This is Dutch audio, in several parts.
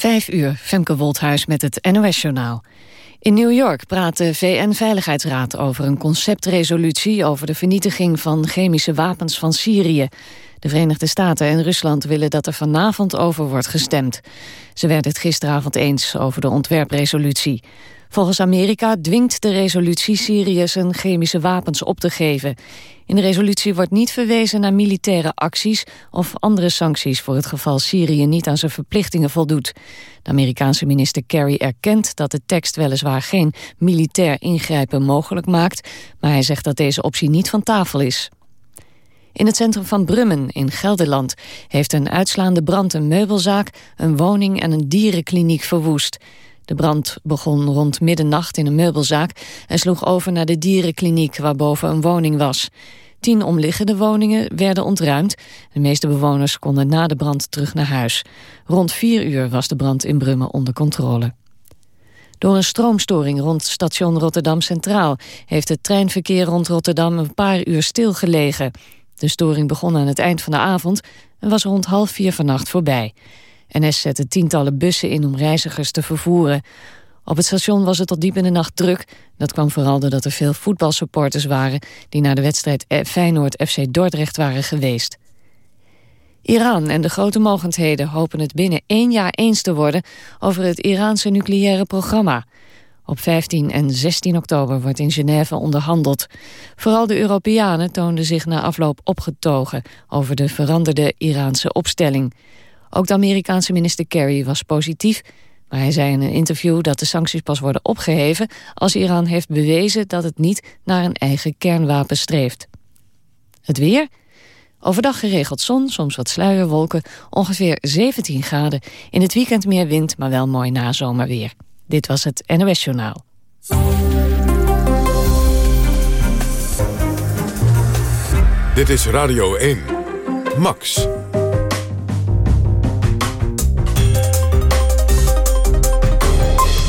Vijf uur, Femke Wolthuis met het NOS-journaal. In New York praat de VN-veiligheidsraad over een conceptresolutie... over de vernietiging van chemische wapens van Syrië. De Verenigde Staten en Rusland willen dat er vanavond over wordt gestemd. Ze werden het gisteravond eens over de ontwerpresolutie. Volgens Amerika dwingt de resolutie Syrië zijn chemische wapens op te geven. In de resolutie wordt niet verwezen naar militaire acties of andere sancties voor het geval Syrië niet aan zijn verplichtingen voldoet. De Amerikaanse minister Kerry erkent dat de tekst weliswaar geen militair ingrijpen mogelijk maakt, maar hij zegt dat deze optie niet van tafel is. In het centrum van Brummen in Gelderland heeft een uitslaande brand een meubelzaak, een woning en een dierenkliniek verwoest. De brand begon rond middernacht in een meubelzaak en sloeg over naar de dierenkliniek waarboven een woning was. Tien omliggende woningen werden ontruimd. De meeste bewoners konden na de brand terug naar huis. Rond vier uur was de brand in Brummen onder controle. Door een stroomstoring rond station Rotterdam Centraal... heeft het treinverkeer rond Rotterdam een paar uur stilgelegen. De storing begon aan het eind van de avond... en was rond half vier vannacht voorbij. NS zette tientallen bussen in om reizigers te vervoeren. Op het station was het tot diep in de nacht druk. Dat kwam vooral doordat er veel voetbalsupporters waren... die naar de wedstrijd Feyenoord-FC Dordrecht waren geweest. Iran en de grote mogendheden hopen het binnen één jaar eens te worden... over het Iraanse nucleaire programma. Op 15 en 16 oktober wordt in Genève onderhandeld. Vooral de Europeanen toonden zich na afloop opgetogen... over de veranderde Iraanse opstelling... Ook de Amerikaanse minister Kerry was positief... maar hij zei in een interview dat de sancties pas worden opgeheven... als Iran heeft bewezen dat het niet naar een eigen kernwapen streeft. Het weer... Overdag geregeld zon, soms wat sluierwolken, ongeveer 17 graden. In het weekend meer wind, maar wel mooi nazomerweer. Dit was het NOS Journaal. Dit is Radio 1. Max.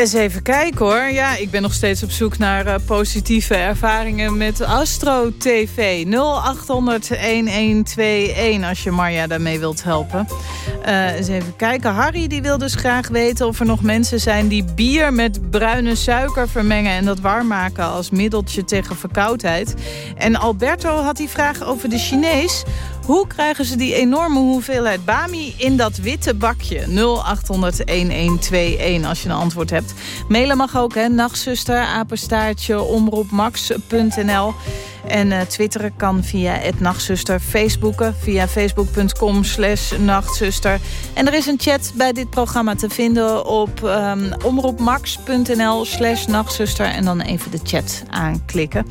Eens even kijken hoor. Ja, ik ben nog steeds op zoek naar uh, positieve ervaringen met Astro TV. 0800-1121 als je Marja daarmee wilt helpen. Uh, eens even kijken. Harry die wil dus graag weten of er nog mensen zijn... die bier met bruine suiker vermengen en dat warm maken... als middeltje tegen verkoudheid. En Alberto had die vraag over de Chinees... Hoe krijgen ze die enorme hoeveelheid bami in dat witte bakje? 0800-1121 als je een antwoord hebt. Mailen mag ook, hè. Nachtzuster, apenstaartje, omroepmax.nl. En uh, twitteren kan via het Nachtzuster. Facebooken via facebook.com slash nachtzuster. En er is een chat bij dit programma te vinden op um, omroepmax.nl slash nachtzuster. En dan even de chat aanklikken.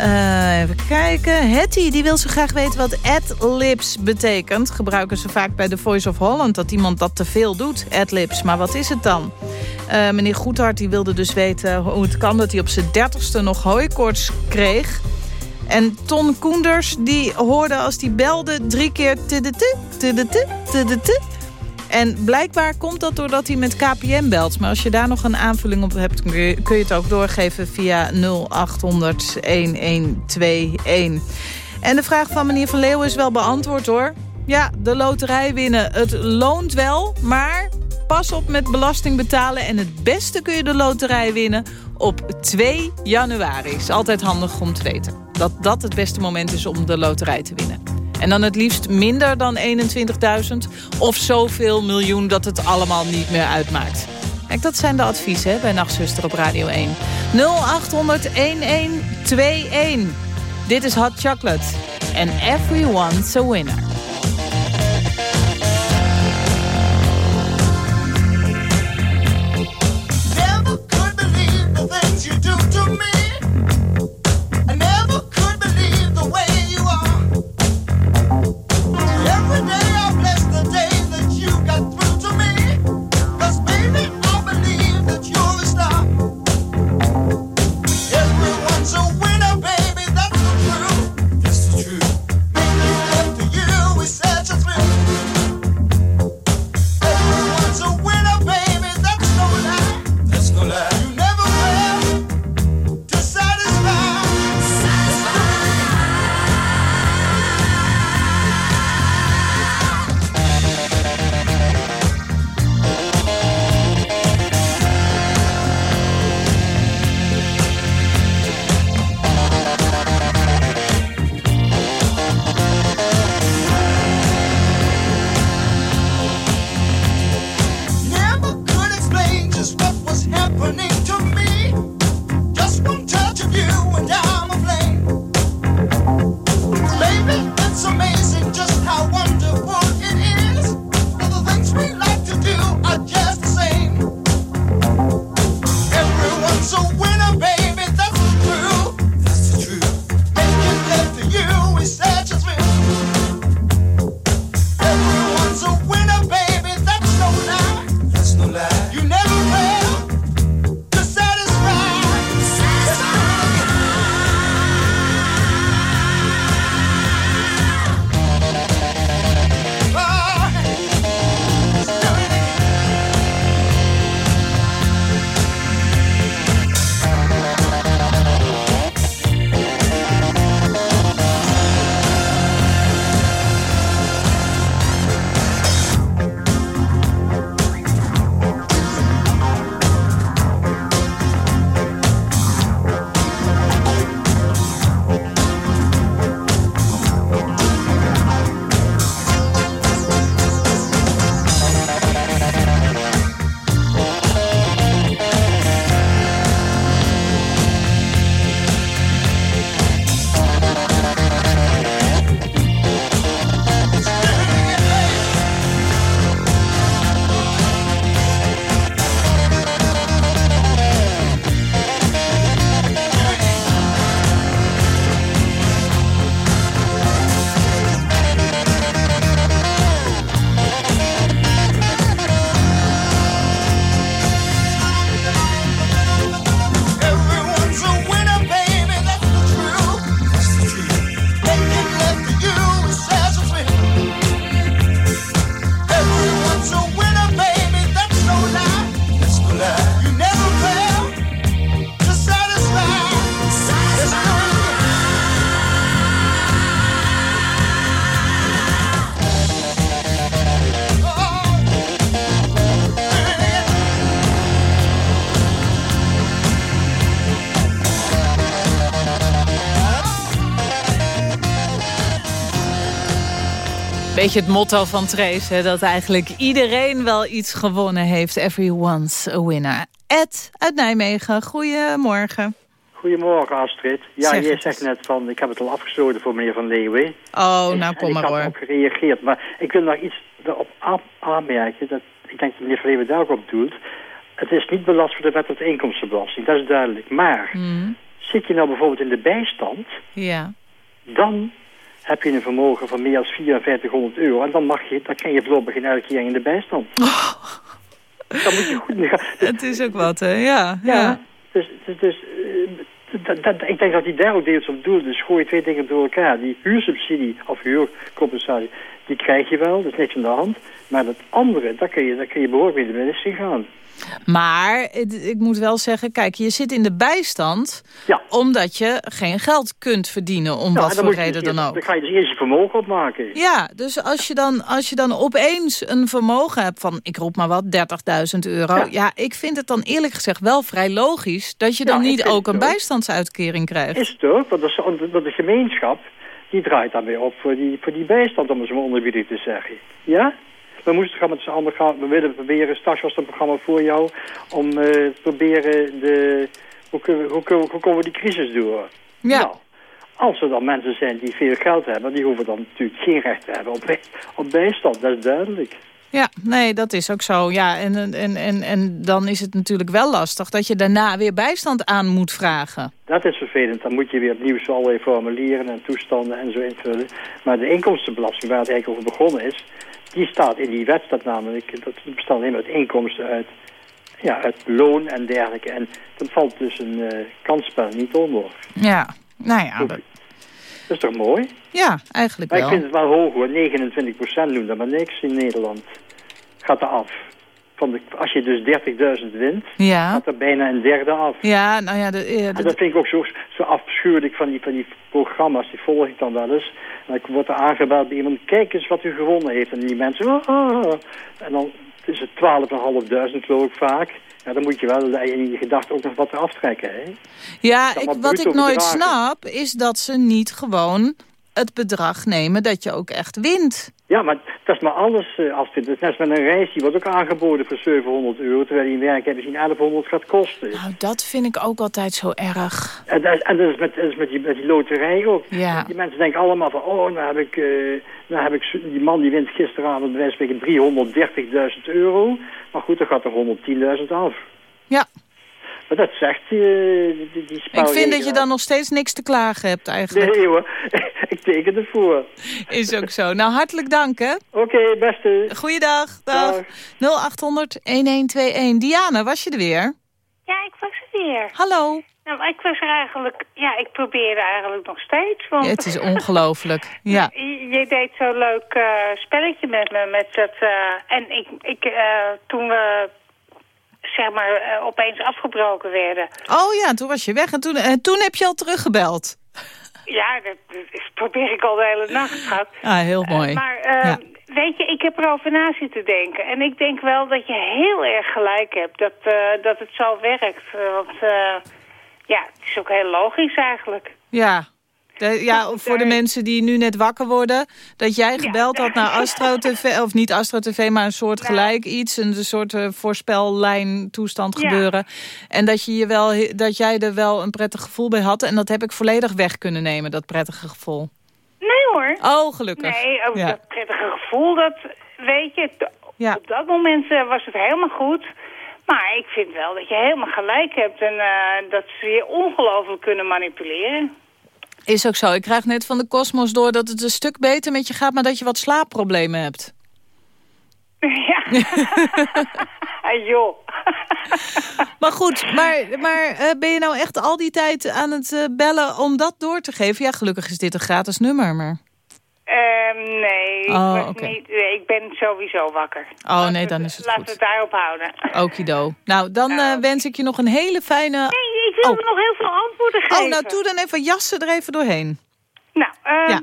Uh, even kijken. Hetty die wil zo graag weten wat adlibs betekent. Gebruiken ze vaak bij The Voice of Holland. Dat iemand dat te veel doet, adlibs. Maar wat is het dan? Uh, meneer Goedhart die wilde dus weten hoe het kan... dat hij op zijn dertigste nog hooikoorts kreeg. En Ton Koenders die hoorde als hij belde drie keer... Tudete, tudete, tudete. En blijkbaar komt dat doordat hij met KPM belt. Maar als je daar nog een aanvulling op hebt... kun je, het ook doorgeven via 0800 1121. En de vraag van meneer Van Leeuwen is wel beantwoord hoor. Ja, de loterij winnen. Het loont wel, maar pas op met belasting betalen. En het beste kun je de loterij winnen op 2 januari. Is altijd handig om te weten. Dat dat het beste moment is om de loterij te winnen. En dan het liefst minder dan 21.000 of zoveel miljoen dat het allemaal niet meer uitmaakt. Kijk, dat zijn de adviezen bij Nachtzuster op Radio 1. 0800 1121. Dit is Hot Chocolate. And everyone's a winner. Beetje het motto van Trace, hè, dat eigenlijk iedereen wel iets gewonnen heeft. Everyone's a winner. Ed uit Nijmegen, goedemorgen. Goedemorgen Astrid. Ja, zeg jij zegt net van, ik heb het al afgesloten voor meneer Van Leeuwen. Oh, nou kom maar hoor. Ik heb ook gereageerd, maar ik wil nog iets erop aanmerken. Dat, ik denk dat meneer Van Leeuwen daar ook op doelt. Het is niet belast voor de wet op de inkomstenbelasting, dat is duidelijk. Maar, hmm. zit je nou bijvoorbeeld in de bijstand... Ja. dan heb je een vermogen van meer dan 5400 euro. En dan, mag je, dan kan je voorlopig geen uitkering in de bijstand. Oh. Dan moet je goed... Het is ook wat, hè? Ja. ja. Dus, dus, dus dat, dat, ik denk dat hij daar ook deels op doet. Dus gooi je twee dingen door elkaar. Die huursubsidie of huurcompensatie, die krijg je wel. Dat is niks aan de hand. Maar dat andere, daar kun je, daar kun je behoorlijk mee de minister gaan. Maar ik moet wel zeggen, kijk, je zit in de bijstand... omdat je geen geld kunt verdienen, om wat voor reden dan ook. Dan ga je dus eerst je vermogen opmaken. Ja, dus als je dan, als je dan opeens een vermogen hebt van, ik roep maar wat, 30.000 euro... Ja. ik vind het dan eerlijk gezegd wel vrij logisch... dat je dan niet ook een bijstandsuitkering krijgt. Is het ook, want de, de gemeenschap die draait daarmee op voor die, voor die bijstand, om het zo onderbiedig te zeggen. Ja? We moesten gaan met z'n allen gaan, we willen proberen, straks was een programma voor jou, om uh, te proberen de, hoe, kunnen, hoe, hoe, hoe komen we die crisis door? Ja. Nou, als er dan mensen zijn die veel geld hebben, die hoeven dan natuurlijk geen recht te hebben op, op bijstand, dat is duidelijk. Ja, nee, dat is ook zo. Ja, en, en, en, en dan is het natuurlijk wel lastig dat je daarna weer bijstand aan moet vragen. Dat is vervelend. Dan moet je weer opnieuw zo allerlei formulieren en toestanden en zo invullen. Maar de inkomstenbelasting, waar het eigenlijk over begonnen is die staat in die wet, dat namelijk, dat bestaat alleen uit inkomsten uit, ja, uit loon en dergelijke. En dat valt dus een uh, kansspel niet onder. Ja, nou ja. Dat... is toch mooi? Ja, eigenlijk maar wel. ik vind het wel hoog hoor, 29 procent doen dat maar niks in Nederland. Gaat er af. Van de, als je dus 30.000 wint, ja. gaat er bijna een derde af. Ja, nou ja. De, En dat vind ik ook zo, zo afschuwelijk van die, van die programma's, die volg ik dan wel eens. En dan wordt er aangebeld bij iemand, kijk eens wat u gewonnen heeft. En die mensen, oh, oh, oh. en dan is het 12.500 geloof ik vaak. Ja, dan moet je wel in je gedachten ook nog wat aftrekken. Hè? Ja, ik, wat ik nooit snap is dat ze niet gewoon het bedrag nemen dat je ook echt wint. Ja, maar dat is maar alles, uh, Astrid. Dat is net met een reis, die wordt ook aangeboden voor 700 euro... terwijl die een werk hebben misschien 1100 gaat kosten. Nou, dat vind ik ook altijd zo erg. En dat is, en dat is, met, dat is met, die, met die loterij ook. Ja. Die mensen denken allemaal van... oh, nou heb ik, uh, nou heb ik die man die wint gisteravond bij wijze van 330.000 euro. Maar goed, dan gaat er 110.000 af. Ja. Maar dat zegt die, die, die Ik vind dat je dan nog steeds niks te klagen hebt eigenlijk. Nee hoor, ik teken ervoor. Is ook zo. Nou, hartelijk dank hè. Oké, okay, beste. Goeiedag. Dag. dag. 0800-1121. Diana, was je er weer? Ja, ik was er weer. Hallo. Nou, ik was er eigenlijk... Ja, ik probeerde eigenlijk nog steeds. Want... Ja, het is ongelooflijk. Ja. Je, je, deed zo'n leuk uh, spelletje met me. Met dat, uh, en ik, ik, uh, toen we zeg maar, uh, opeens afgebroken werden. Oh ja, toen was je weg en toen, uh, toen heb je al teruggebeld. Ja, dat, dat, probeer ik al de hele nacht, schat. Ah, heel mooi. Uh, maar ja. weet je, ik heb erover na zitten denken. En ik denk wel dat je heel erg gelijk hebt dat, dat het zo werkt. want ja, het is ook heel logisch eigenlijk. Ja, de, ja, voor de mensen die nu net wakker worden... dat jij gebeld ja. had naar Astro TV... of niet Astro TV, maar een soort gelijk iets... een soort uh, voorspellijn toestand ja. gebeuren. En dat, je je wel, dat jij er wel een prettig gevoel bij had. En dat heb ik volledig weg kunnen nemen, dat prettige gevoel. Nee hoor. Oh, gelukkig. Nee, ja. dat prettige gevoel, dat weet je... Op dat moment uh, was het helemaal goed... Maar ik vind wel dat je helemaal gelijk hebt... en uh, dat ze je ongelooflijk kunnen manipuleren. Is ook zo. Ik krijg net van de kosmos door dat het een stuk beter met je gaat... maar dat je wat slaapproblemen hebt. Ja. joh. maar goed, maar, maar uh, ben je nou echt al die tijd aan het uh, bellen om dat door te geven? Ja, gelukkig is dit een gratis nummer, maar... Um, nee, oh, ik, okay. niet, nee, ik ben sowieso wakker. Oh nee, dan is het laten goed. we het daarop houden. Okido. Nou, dan uh, Oh. wens ik je nog een hele fijne... Nee, ik wil oh. nog heel veel antwoorden geven. Oh, nou doe dan even jassen er even doorheen. Nou, uh, ja.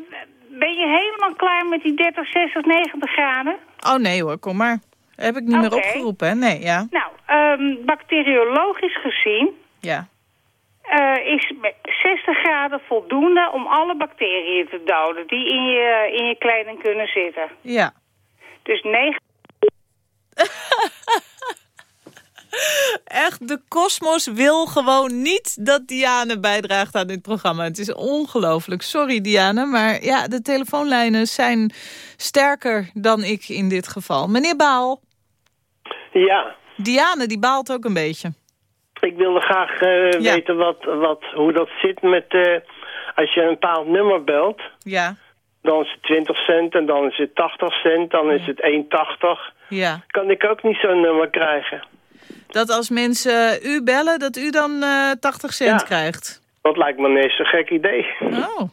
ben je helemaal klaar met die 30, 60, 90 graden? Oh nee hoor, kom maar. Heb ik niet okay. meer opgeroepen, hè? Nee, ja. Nou, um, bacteriologisch gezien... Ja. Uh, is 60 graden voldoende om alle bacteriën te doden die in je, in je kleding kunnen zitten. Ja. Dus 9... Echt, de kosmos wil gewoon niet dat Diane bijdraagt aan dit programma. Het is ongelooflijk. Sorry Diane, maar ja, de telefoonlijnen zijn sterker dan ik in dit geval. Meneer Baal. Ja. Diane, die baalt ook een beetje. Ik wilde graag uh, Ja. weten wat, wat, hoe dat zit met... eh, als je een bepaald nummer belt, Ja, dan is het 20 cent en dan is het 80 cent, dan is het 1,80. ja. Kan ik ook niet zo'n nummer krijgen? Dat als mensen u bellen, dat u dan eh 80 cent Ja. krijgt. Dat lijkt me niet zo'n gek idee. Oh,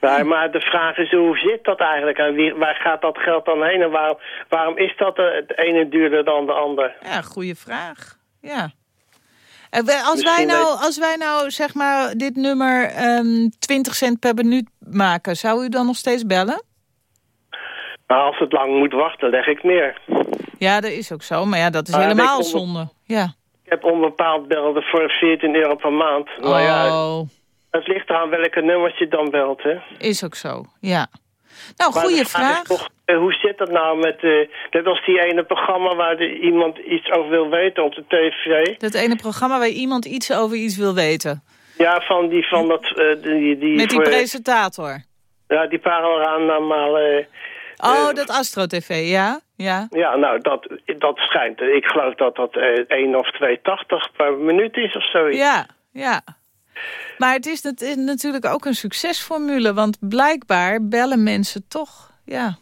Nou, maar de vraag is, hoe zit dat eigenlijk? En wie, waar gaat dat geld dan heen? En waarom, waarom is dat eh, het ene duurder dan de ander? ja, goede vraag. Ja. Wij- Als wij, nou, als wij nou zeg maar dit nummer ehm 20 cent per minuut maken, zou u dan nog steeds bellen? Maar als het lang moet wachten, leg ik neer. Ja, dat is ook zo. Maar ja, dat is Ah, helemaal zonde. Ja. Ik heb onbepaald belden voor 14 euro per maand. Nou ja, Oh, het ligt eraan welke nummers je dan belt, hè. is ook zo. Ja. Nou, goede de vraag toch, eh, hoe zit dat nou met... eh net als die ene programma waar de, iemand iets over wil weten op de tv. Dat ene programma waar iemand iets over iets wil weten. Ja, van die van dat... eh, die, die, Met die voor- presentator. Ja, die paranormale... Oh, dat Astro TV, ja? Ja. Ja, nou, dat, dat schijnt. Ik geloof dat dat eh 1 of 2,80 per minuut is of zoiets. Ja, ja. Maar het is, het is natuurlijk ook een succesformule, want blijkbaar bellen mensen toch. Ja.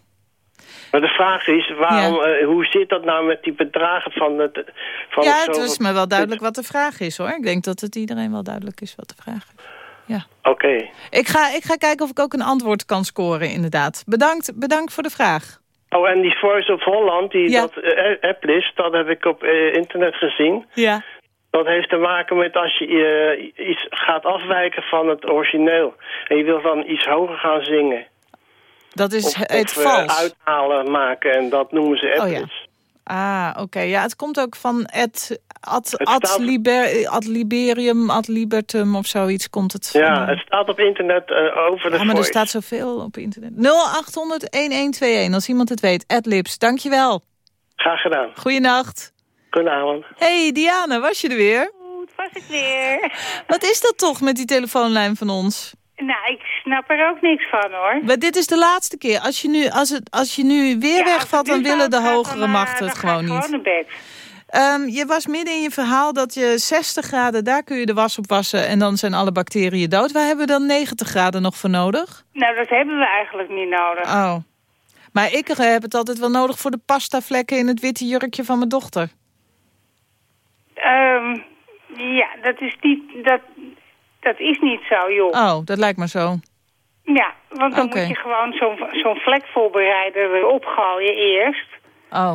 Maar de vraag is, waarom, eh, hoe zit dat nou met die bedragen van het... Van ja, het is me wel duidelijk wat de vraag is hoor. Ik denk dat het iedereen wel duidelijk is wat de vraag is. Ja. Oké. Ik ga, ik ga kijken of ik ook een antwoord kan scoren, inderdaad. Bedankt, bedankt voor de vraag. Oh, en die Voice of Holland, die Ja. dat eh, applist, dat heb ik op eh, internet gezien. Ja. Dat heeft te maken met als je eh, iets gaat afwijken van het origineel. En je wil dan iets hoger gaan zingen. Dat is Of, het of eh, vals. uithalen maken en dat noemen ze Oh ja. Ah, oké. Ja, het komt ook van ad, ad, ad, staat- liber, ad liberium, ad libertum of zoiets komt het van. Ja, het staat op internet eh, over de Ja, maar er staat zoveel op internet. 0800-1121, als iemand het weet. Adlibs, dankjewel. Graag gedaan. Goeienacht. Goedenavond. Hey Diana, was je er weer? Goed, was ik weer. Wat is dat toch met die telefoonlijn van ons? Nou, ik snap er ook niks van, hoor. Maar dit is de laatste keer. Als je nu, als het, als je nu weer Ja, wegvalt, het dan willen de hogere dan, eh, machten het dan ga ik gewoon niet. gewoon naar bed. Ehm, je was midden in je verhaal dat je 60 graden, daar kun je de was op wassen en dan zijn alle bacteriën dood. Waar hebben we dan 90 graden nog voor nodig? Nou, dat hebben we eigenlijk niet nodig. Oh. Maar ik heb het altijd wel nodig voor de pastaflekken in het witte jurkje van mijn dochter. Ehm, ja, dat is niet... Dat, dat is niet zo, joh. Oh, dat lijkt me zo. Ja, want dan moet je gewoon zo'n zo'n vlekvoorbereider erop gooien eerst. Oh.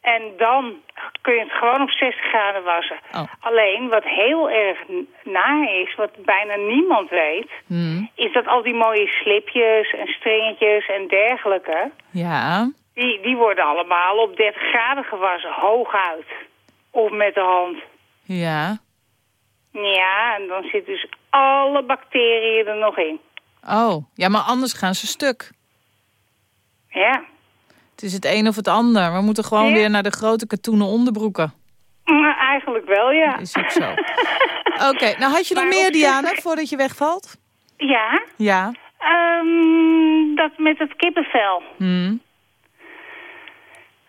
En dan kun je het gewoon op 60 graden wassen. Oh. Alleen, wat heel erg naar is, wat bijna niemand weet... Hm. is dat al die mooie slipjes en stringetjes en dergelijke... Ja. Die, die worden allemaal op 30 graden gewassen, hooguit. Of met de hand. Ja. Ja, en dan zitten dus alle bacteriën er nog in. Oh. Ja, maar anders gaan ze stuk. Ja. Het is het een of het ander. We moeten gewoon Ja. weer naar de grote katoenen onderbroeken. Maar eigenlijk wel, ja. Is ook zo. Oké, nou had je nog meer, Diana, voordat je wegvalt? Ja, Ja. ehm, dat met het kippenvel. Hm.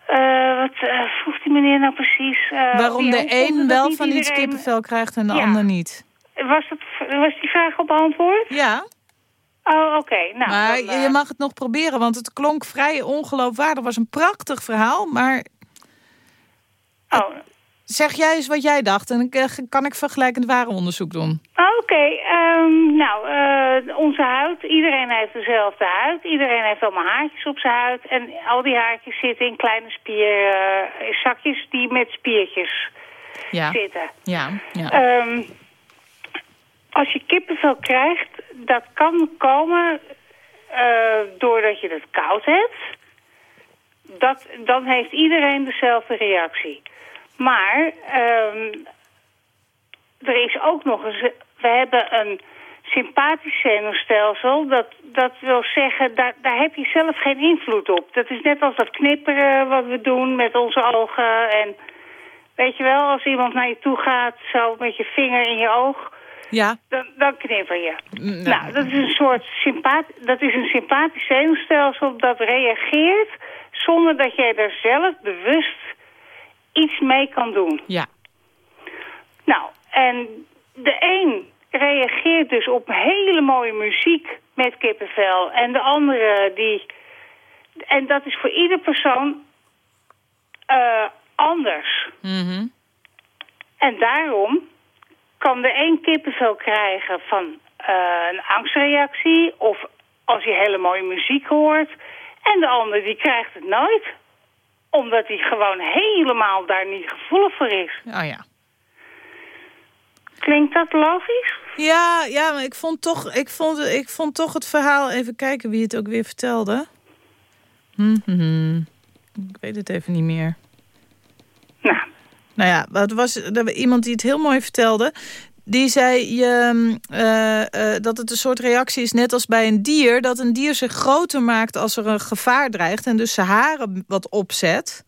Eh, wat eh, vroeg die meneer nou precies? Eh, Waarom de een wel van iets iedereen- kippenvel krijgt en de Ja. ander niet? Was, dat, was die vraag al beantwoord? Ja, Oh, oké. Nou, maar dan, je mag het nog proberen, want het klonk vrij ongeloofwaardig. Het was een prachtig verhaal, maar Oh, zeg jij eens wat jij dacht... en dan eh, kan ik vergelijkend warenonderzoek doen. Oké, ehm, nou, eh, onze huid, iedereen heeft dezelfde huid. Iedereen heeft allemaal haartjes op zijn huid. En al die haartjes zitten in kleine spierzakjes die met spiertjes Ja, zitten. ja, ja. Ehm, als je kippenvel krijgt, dat kan komen eh, doordat je het koud hebt. Dat, dan heeft iedereen dezelfde reactie. Maar ehm, er is ook nog eens... We hebben een sympathisch zenuwstelsel. Dat, dat wil zeggen, daar, daar heb je zelf geen invloed op. Dat is net als dat knipperen wat we doen met onze ogen. En weet je wel, als iemand naar je toe gaat, zo met je vinger in je oog... ja. Dan, dan knipper je. Mm, Nou, dat is een soort sympath dat is een sympathisch zenuwstelsel dat reageert zonder dat jij er zelf bewust iets mee kan doen. ja. Nou, en de een reageert dus op hele mooie muziek met kippenvel en de andere die... En dat is voor ieder persoon eh, anders. Mhm. En daarom kan de een kippenvel krijgen van eh, een angstreactie... of als je hele mooie muziek hoort. En de ander die krijgt het nooit. Omdat hij gewoon helemaal daar niet gevoelig voor is. Oh ja. Klinkt dat logisch? Ja, ja, maar ik vond, toch, ik, vond, ik vond toch het verhaal... Even kijken wie het ook weer vertelde. Hm, hm, hm. Ik weet het even niet meer. Nou, Nou ja, het er was iemand die het heel mooi vertelde. Die zei je, mm, eh, eh, dat het een soort reactie is, net als bij een dier... dat een dier zich groter maakt als er een gevaar dreigt... en dus zijn haren wat opzet.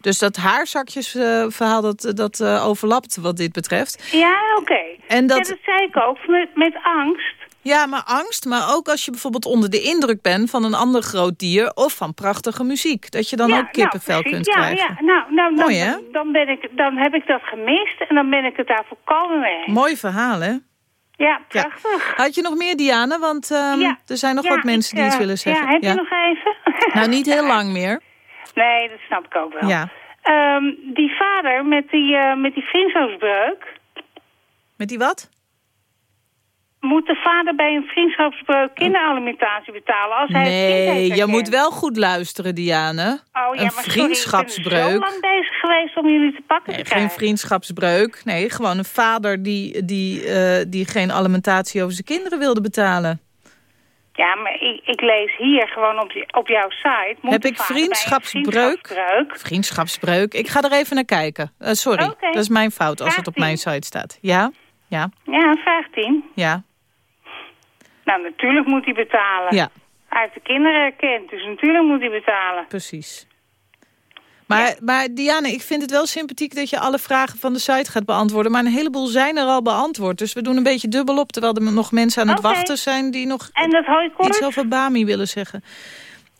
Dus dat haarzakjesverhaal, dat, dat eh, overlapt wat dit betreft. ja, oké. En dat- Ja, dat zei ik ook, met, met angst. Ja, maar angst, maar ook als je bijvoorbeeld onder de indruk bent... van een ander groot dier of van prachtige muziek. Dat je dan ja, ook kippenvel nou, kunt ja, krijgen. Ja, nou, nou, Mooi, dan? Dan, ben ik, dan heb ik dat gemist en dan ben ik het daar volkomen mee. Mooi verhaal, hè? Ja, Ja. prachtig. Had je nog meer, Diana? Want ehm, Ja. er zijn nog Ja, wat mensen ik, die iets eh, willen zeggen. Ja, heb je nog even? Nou, niet heel lang meer. Nee, dat snap ik ook wel. Ja. Ehm, die vader met die, eh met die. Met die wat? Moet de vader bij een vriendschapsbreuk kinderalimentatie betalen... als hij Nee, je moet wel goed luisteren, Diane. Oh, ja, een maar sorry, vriendschapsbreuk. ik ben zo lang bezig geweest om jullie te pakken Nee, te geen vriendschapsbreuk. Nee, gewoon een vader die, die, eh, die geen alimentatie over zijn kinderen wilde betalen. Ja, maar ik, ik lees hier gewoon op, op jouw site... Heb ik vriendschapsbreuk? vriendschapsbreuk? Ik ga er even naar kijken. Uh, sorry, dat is mijn fout als het op mijn site staat. Ja? Ja, ja 15. Ja. Nou, natuurlijk moet hij betalen. Ja. Hij heeft de kinderen kent, dus natuurlijk moet hij betalen. Precies. Maar, maar Diane, ik vind het wel sympathiek dat je alle vragen van de site gaat beantwoorden. Maar een heleboel zijn er al beantwoord. Dus we doen een beetje dubbel op, terwijl er nog mensen aan het wachten zijn... die nog en dat iets over Bami willen zeggen.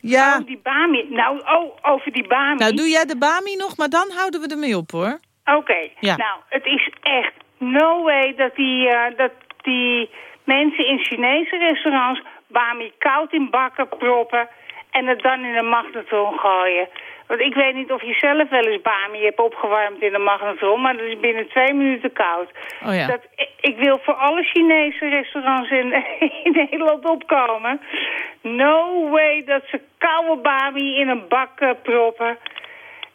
Ja. Oh, die Bami. Nou, oh, over die Bami. Nou, doe jij de Bami nog, maar dan houden we ermee op, hoor. Oké. Ja. Nou, het is echt no way dat die, uh, dat die mensen in Chinese restaurants... Bami koud in bakken proppen en het dan in een magnetron gooien. Want ik weet niet of je zelf wel eens bami hebt opgewarmd in de magnetron, maar dat is binnen twee minuten koud. Oh ja. dat, ik wil voor alle Chinese restaurants in, in Nederland opkomen. No way dat ze koude bami in een bak uh, proppen.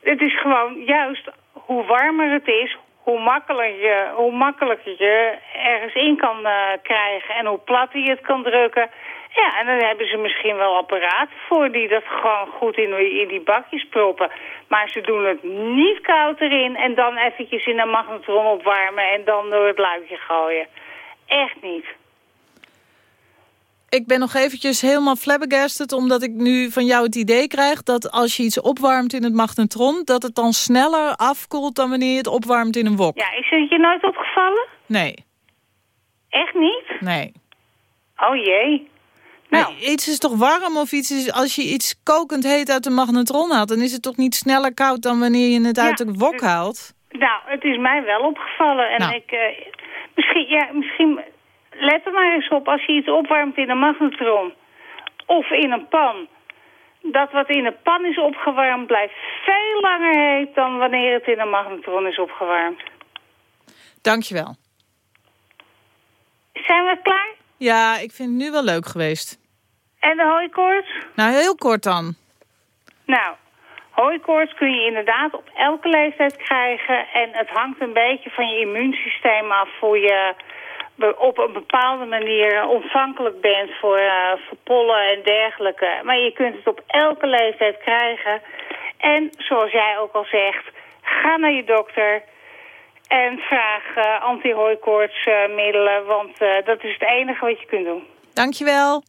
Het is gewoon juist hoe warmer het is, hoe makkelijker je, hoe makkelijker je ergens in kan uh, krijgen en hoe platter je het kan drukken. Ja, en dan hebben ze misschien wel apparaten voor die dat gewoon goed in, in die bakjes proppen. Maar ze doen het niet koud erin en dan eventjes in een magnetron opwarmen en dan door het luikje gooien. Echt niet. Ik ben nog eventjes helemaal flabbergasted... omdat ik nu van jou het idee krijg dat als je iets opwarmt in het magnetron... dat het dan sneller afkoelt dan wanneer je het opwarmt in een wok. Ja, is het je nooit opgevallen? Nee. Echt niet? Nee. Oh jee. Nou. iets is toch warm of iets is, als je iets kokend heet uit de magnetron haalt... dan is het toch niet sneller koud dan wanneer je het uit de wok haalt? Nou, het is mij wel opgevallen. En nou. ik, uh, misschien, ja, misschien, let er maar eens op, als je iets opwarmt in een magnetron of in een pan... dat wat in een pan is opgewarmd blijft veel langer heet dan wanneer het in een magnetron is opgewarmd. Dankjewel. Zijn we klaar? Ja, ik vind het nu wel leuk geweest. En de hooikoorts? Nou, heel kort dan. Nou, hooikoorts kun je inderdaad op elke leeftijd krijgen. En het hangt een beetje van je immuunsysteem af... hoe je op een bepaalde manier ontvankelijk bent voor, uh, voor pollen en dergelijke. Maar je kunt het op elke leeftijd krijgen. En zoals jij ook al zegt, ga naar je dokter... En vraag uh, anti-hooikoortsmiddelen, want uh, dat is het enige wat je kunt doen. Dankjewel.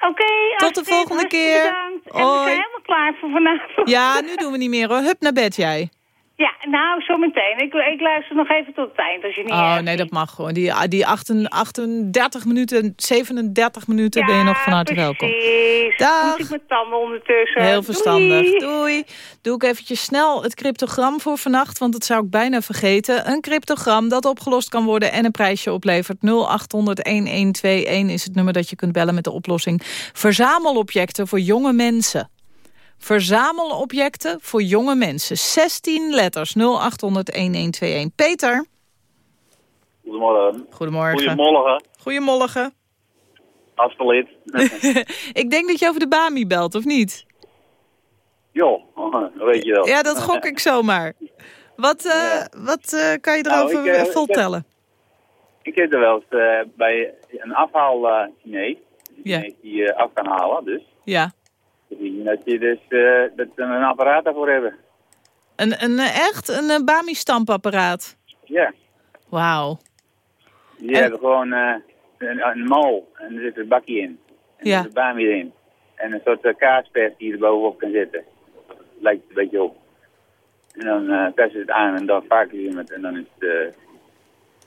Oké, Tot de volgende keer. Bedankt. En we zijn helemaal klaar voor vanavond. Ja, nu doen we niet meer hoor. Hup naar bed jij. Ja, nou, zometeen. Ik, ik luister nog even tot het eind, als je niet Oh, nee, dat mag gewoon. Die, die 38 minuten, 37 minuten ben je nog van harte welkom. Dag. Moet ik mijn tanden ondertussen. Heel verstandig. Doei. Doe ik eventjes snel het cryptogram voor vannacht, want dat zou ik bijna vergeten. Een cryptogram dat opgelost kan worden en een prijsje oplevert. 0800-1121 is het nummer dat je kunt bellen met de oplossing. Verzamelobjecten voor jonge mensen. Verzamelobjecten voor jonge mensen. 16 letters 0800-1121. Peter? Goedemorgen. Goedemorgen. Goedemorgen. Goedemorgen. Afgelid. Ik denk dat je over de Bami belt, of niet? Jo, weet je wel. Ja, dat gok ik zomaar. Wat, uh, wat uh, kan je erover nou, ik, uh, vertellen? Ik, heb er wel eens bij een afhaal Chinees. Ja. die af kan halen, dus. Ja dat je dus uh, dat een apparaat daarvoor hebben. Een, een echt? Een uh, Bami-stampapparaat? Ja. Wauw. Die hebben gewoon uh, een, een mol en er zit een bakje in. En ja. er zit een Bami in. En een soort uh, kaaspers die er bovenop kan zitten. Lijkt een beetje op. En dan uh, persen het aan en dan vaak je het en dan is het uh,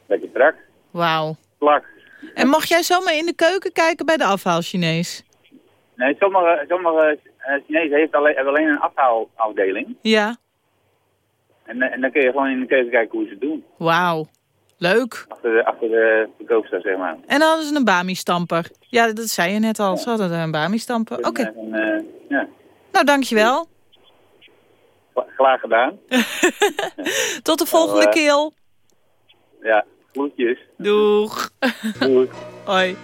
lekker strak. Wauw. Plak. En mag jij zomaar in de keuken kijken bij de afhaal Chinees? Nee, sommige, sommige uh, Chinezen heeft alleen, hebben alleen een afhaalafdeling. Ja. En, en dan kun je gewoon in de keuken kijken hoe ze het doen. Wauw. Leuk. Achter de, achter de verkoopster, zeg maar. En dan hadden ze een Bami-stamper. Ja, dat zei je net al. Ja. Ze hadden een Bami-stamper. Oké. Okay. Uh, ja. Nou, dankjewel. Graag gedaan. Tot de volgende nou, uh, keer. Ja, groetjes. Doeg. Doeg. Hoi.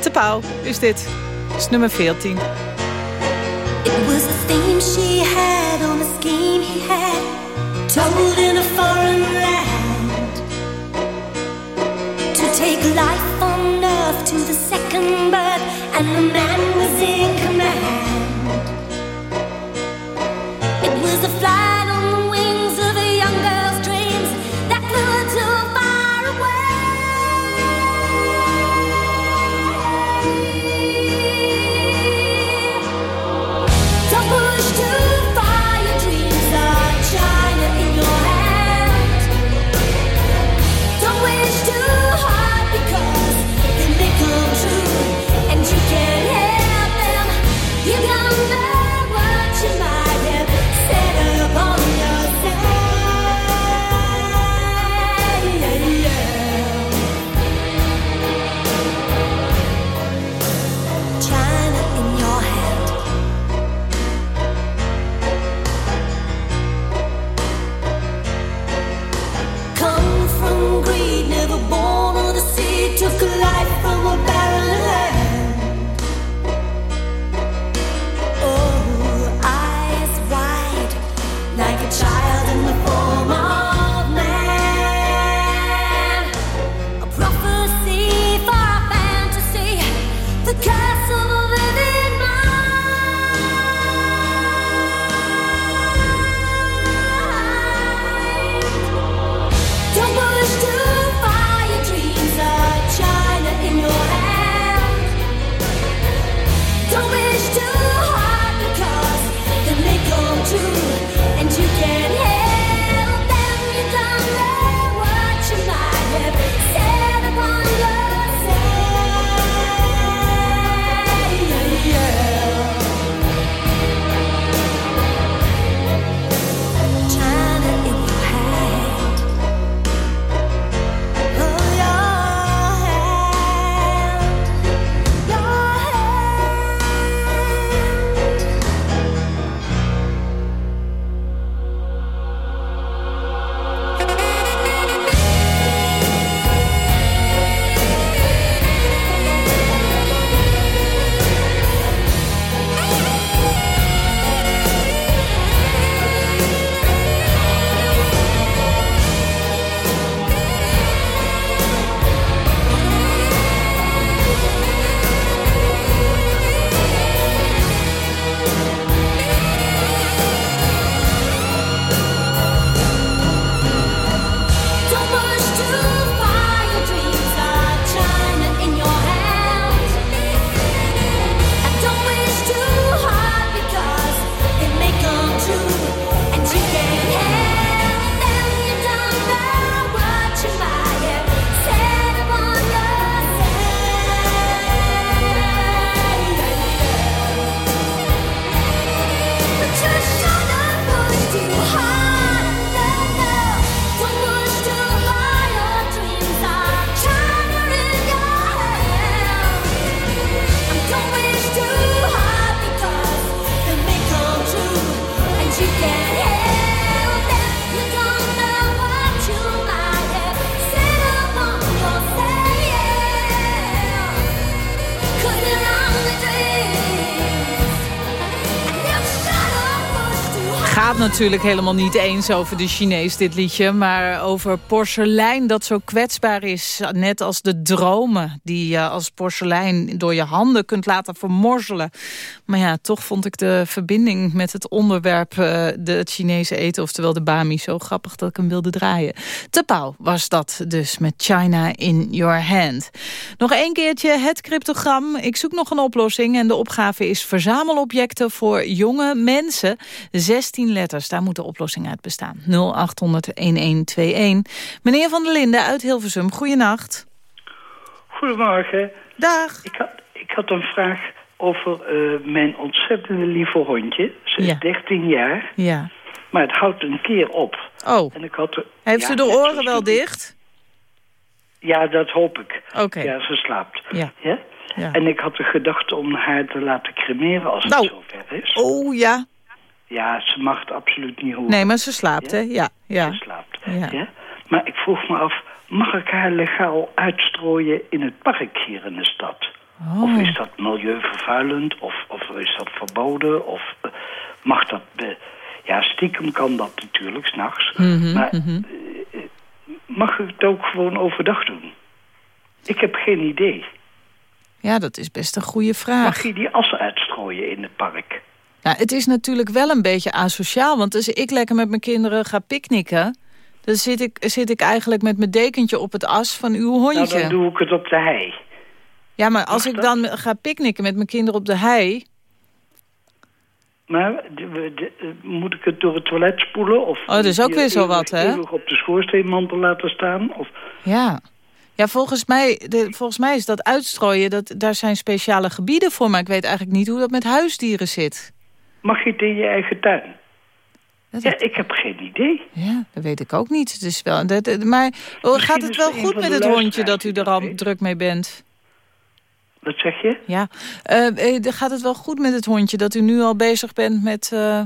Te Pauw is dit. Is nummer 14. It was the theme she had on the scheme he had Told in a foreign land To take life on earth to the second birth natuurlijk helemaal niet eens over de Chinees, dit liedje. Maar over porselein dat zo kwetsbaar is. Net als de dromen die je als porselein door je handen kunt laten vermorzelen. Maar ja, toch vond ik de verbinding met het onderwerp... Uh, de, het Chinese eten, oftewel de bami, zo grappig dat ik hem wilde draaien. Te pauw was dat dus met China in your hand. Nog één keertje het cryptogram. Ik zoek nog een oplossing en de opgave is verzamelobjecten voor jonge mensen. 16 letters daar moet de oplossing uit bestaan. 0800-1121. Meneer Van der Linden uit Hilversum, goeienacht. Goedemorgen. Dag. Ik had, ik had een vraag over uh, mijn ontzettende lieve hondje. Ze is 13 jaar. Ja. Maar het houdt een keer op. Oh. En ik had Heeft ze de oren wel dicht? Ja, dat hoop ik. Oké. Ja, ze slaapt. Ja. ja. En ik had de gedachte om haar te laten cremeren als het nou. zover is. Oh, ja. Ja, ze mag het absoluut niet horen. Nee, maar ze slaapt, hè? Ja. ja. Ze slaapt, ja. Maar ik vroeg me af, mag ik haar legaal uitstrooien in het park hier in de stad? Oh. Of is dat milieuvervuilend? Of, of is dat verboden? Of uh, mag dat... Uh, ja, stiekem kan dat natuurlijk, s'nachts. Mm -hmm, maar mm -hmm. uh, mag ik het ook gewoon overdag doen? Ik heb geen idee. Ja, dat is best een goede vraag. Mag je die as uitstrooien in het park? Nou, het is natuurlijk wel een beetje asociaal. Want als ik lekker met mijn kinderen ga picknicken... dan zit ik, zit ik eigenlijk met mijn dekentje op het as van uw hondje. Nou, dan doe ik het op de hei. Ja, maar als ik dan ga picknicken met mijn kinderen op de hei... Maar de, de, moet ik het door het toilet spoelen? Of Oh, dat is ook weer zo wat, hè? op de schoorsteenmantel laten staan? Of, Ja, ja volgens, mij, de, volgens mij is dat uitstrooien... Dat, daar zijn speciale gebieden voor. Maar ik weet eigenlijk niet hoe dat met huisdieren zit. Mag je het in je eigen tuin? Dat, Ja, ik heb geen idee. ja, dat weet ik ook niet. Is wel, dat, dat- maar oh, gaat het wel goed met het hondje dat u er al weet. druk mee bent? Wat zeg je? Ja, Eh, eh, gaat het wel goed met het hondje dat u nu al bezig bent met... eh,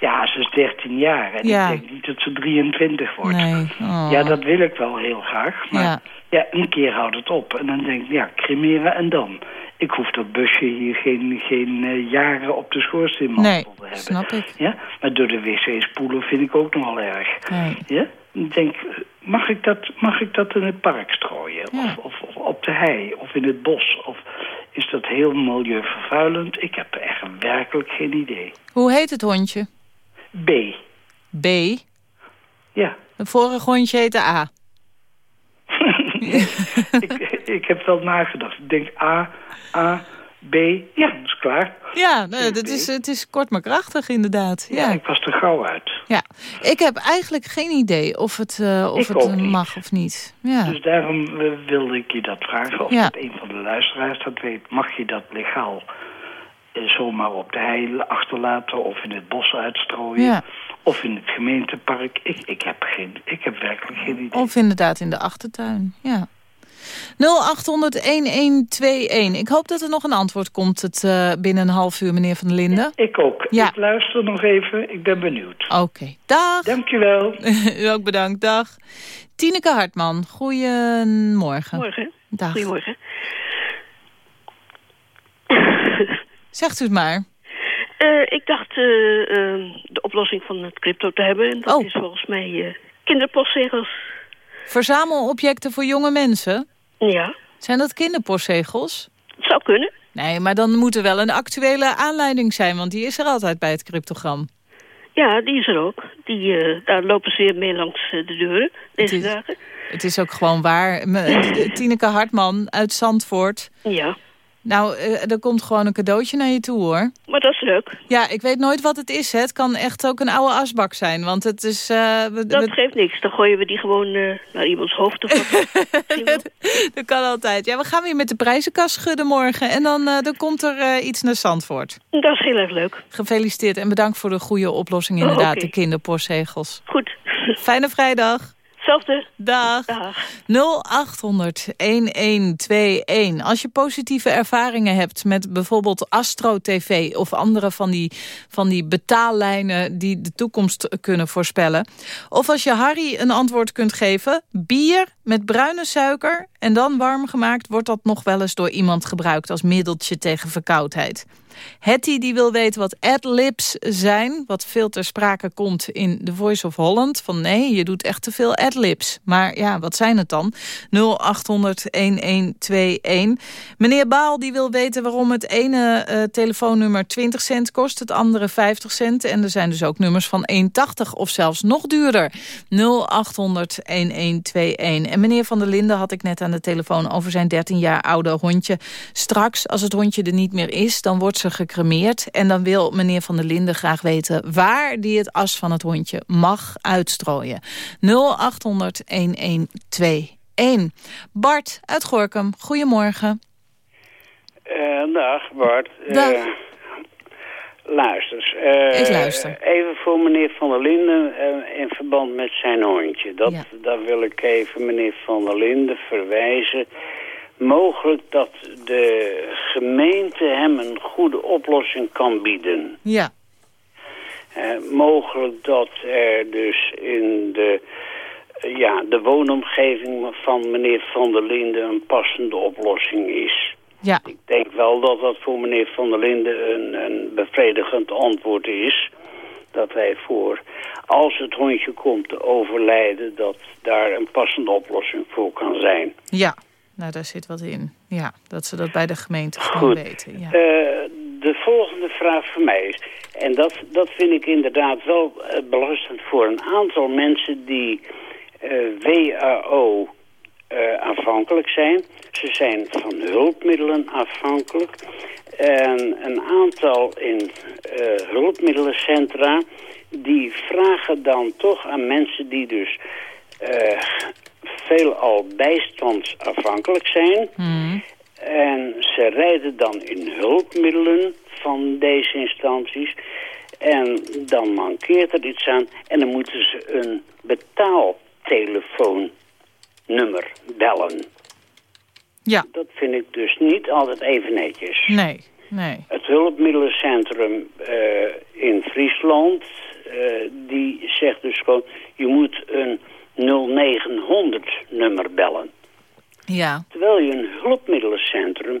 Ja, ze is 13 jaar en Ja. ik denk niet dat ze 23 wordt. Nee. Oh. Ja, dat wil ik wel heel graag. Maar Ja. Ja. een keer houdt het op. En dan denk ik, ja, cremeren en dan. Ik hoef dat busje hier geen, geen eh, jaren op de schoorsteenmantel Nee, te hebben. snap ik. Ja? Maar door de wc spoelen vind ik ook nogal erg. Nee. Ja? Ik denk, mag ik dat, mag ik dat in het park strooien? Ja. Of, of, of op de hei? Of in het bos? Of is dat heel milieuvervuilend? Ik heb echt werkelijk geen idee. Hoe heet het hondje? B. B. Ja. Het vorige hondje heette A. ik, ik heb wel nagedacht. Ik denk A, A, B. Ja, dat is klaar. Ja, nee, dat is, het is kort maar krachtig inderdaad. Ja, Ja. ik was er gauw uit. Ja, ik heb eigenlijk geen idee of het, eh, of Ik het niet. mag of niet. Ja. Dus daarom eh, wilde ik je dat vragen. Of Ja. dat een van de luisteraars dat weet. Mag je dat legaal zomaar op de hei achterlaten of in het bos uitstrooien? Ja. Of in het gemeentepark? Ik, ik, heb geen, ik heb werkelijk geen idee. Of inderdaad in de achtertuin, ja. 0800-1121. Ik hoop dat er nog een antwoord komt het, eh, binnen een half uur, meneer Van der Linden. Ik ook. Ja. Ik luister nog even. Ik ben benieuwd. Oké, dag. Dankjewel. U ook bedankt, dag. Tineke Hartman, goeiemorgen. Morgen. Dag. Goedemorgen. Zegt u het maar. Eh, ik dacht eh, eh, de oplossing van het crypto te hebben. En dat Oh. is volgens mij kinderpostzegels. Verzamelobjecten voor jonge mensen. Ja, Zijn dat kinderpostzegels? het zou kunnen. Nee, maar dan moet er wel een actuele aanleiding zijn, want die is er altijd bij het cryptogram. Ja, die is er ook. Die, daar lopen ze weer mee langs de deuren deze Het is- dagen. Het is ook gewoon waar. Tineke Hartman uit Zandvoort. Ja, Nou, eh, er komt gewoon een cadeautje naar je toe, hoor. maar dat is leuk. Ja, ik weet nooit wat het is. Hè. Het kan echt ook een oude asbak zijn, want het is... eh, Dat geeft niks. Dan gooien we die gewoon eh, naar iemands hoofd. Of wat. Dat kan altijd. Ja, we gaan weer met de prijzenkast schudden morgen. En dan, dan komt er iets naar Zandvoort. dat is heel erg leuk. Gefeliciteerd en bedankt voor de goede oplossing inderdaad. oké. De kinderpostzegels. Goed. Fijne vrijdag. Hetzelfde. Dag. Dag. 0800 1121. Als je positieve ervaringen hebt met bijvoorbeeld Astro TV of andere van die, van die betaallijnen die de toekomst kunnen voorspellen. Of als je Harry een antwoord kunt geven. Bier met bruine suiker en dan warm gemaakt wordt dat nog wel eens door iemand gebruikt als middeltje tegen verkoudheid. Hetty die wil weten wat adlibs zijn. Wat veel ter sprake komt in The Voice of Holland. Van nee, je doet echt te veel adlibs. Maar ja, wat zijn het dan? 0800-1121. Meneer Baal die wil weten waarom het ene eh, telefoonnummer 20 cent kost. Het andere 50 cent. En er zijn dus ook nummers van 1,80 of zelfs nog duurder. 0800-1121. En meneer Van der Linden had ik net aan de telefoon over zijn 13 jaar oude hondje. Straks, als het hondje er niet meer is, dan wordt ze gecremeerd. En dan wil meneer Van der Linden graag weten waar die het as van het hondje mag uitstrooien. 0800-1121. Bart uit Gorkum, goedemorgen. Eh, dag Bart. Dag. Eh, luister. eens, eh, Ik luister. Even voor meneer Van der Linden in verband met zijn hondje. Dat, Ja. Daar wil ik even meneer Van der Linden verwijzen. Mogelijk dat de gemeente hem een goede oplossing kan bieden. Ja, Eh, mogelijk dat er dus in de, ja, de woonomgeving van meneer Van der Linden een passende oplossing is. ja, Ik denk wel dat dat voor meneer Van der Linden een, een bevredigend antwoord is. Dat hij voor, als het hondje komt te overlijden, dat daar een passende oplossing voor kan zijn. ja. Nou daar zit wat in. Ja, dat ze dat bij de gemeente gewoon Goed. weten. Ja. Eh, de volgende vraag voor mij is... en dat, dat vind ik inderdaad wel eh, belastend voor een aantal mensen... die eh, WAO afhankelijk zijn. Ze zijn van hulpmiddelen afhankelijk. En een aantal in hulpmiddelencentra... die vragen dan toch aan mensen die dus... veelal bijstandsafhankelijk zijn... En ze rijden dan in hulpmiddelen van deze instanties. En dan mankeert er iets aan. En dan moeten ze een betaaltelefoonnummer bellen. Ja. Dat vind ik dus niet altijd even netjes. Nee, nee. Het hulpmiddelencentrum eh, in Friesland, eh, die zegt dus gewoon... je moet een 0900 nummer bellen. Ja. Terwijl je een hulpmiddelencentrum,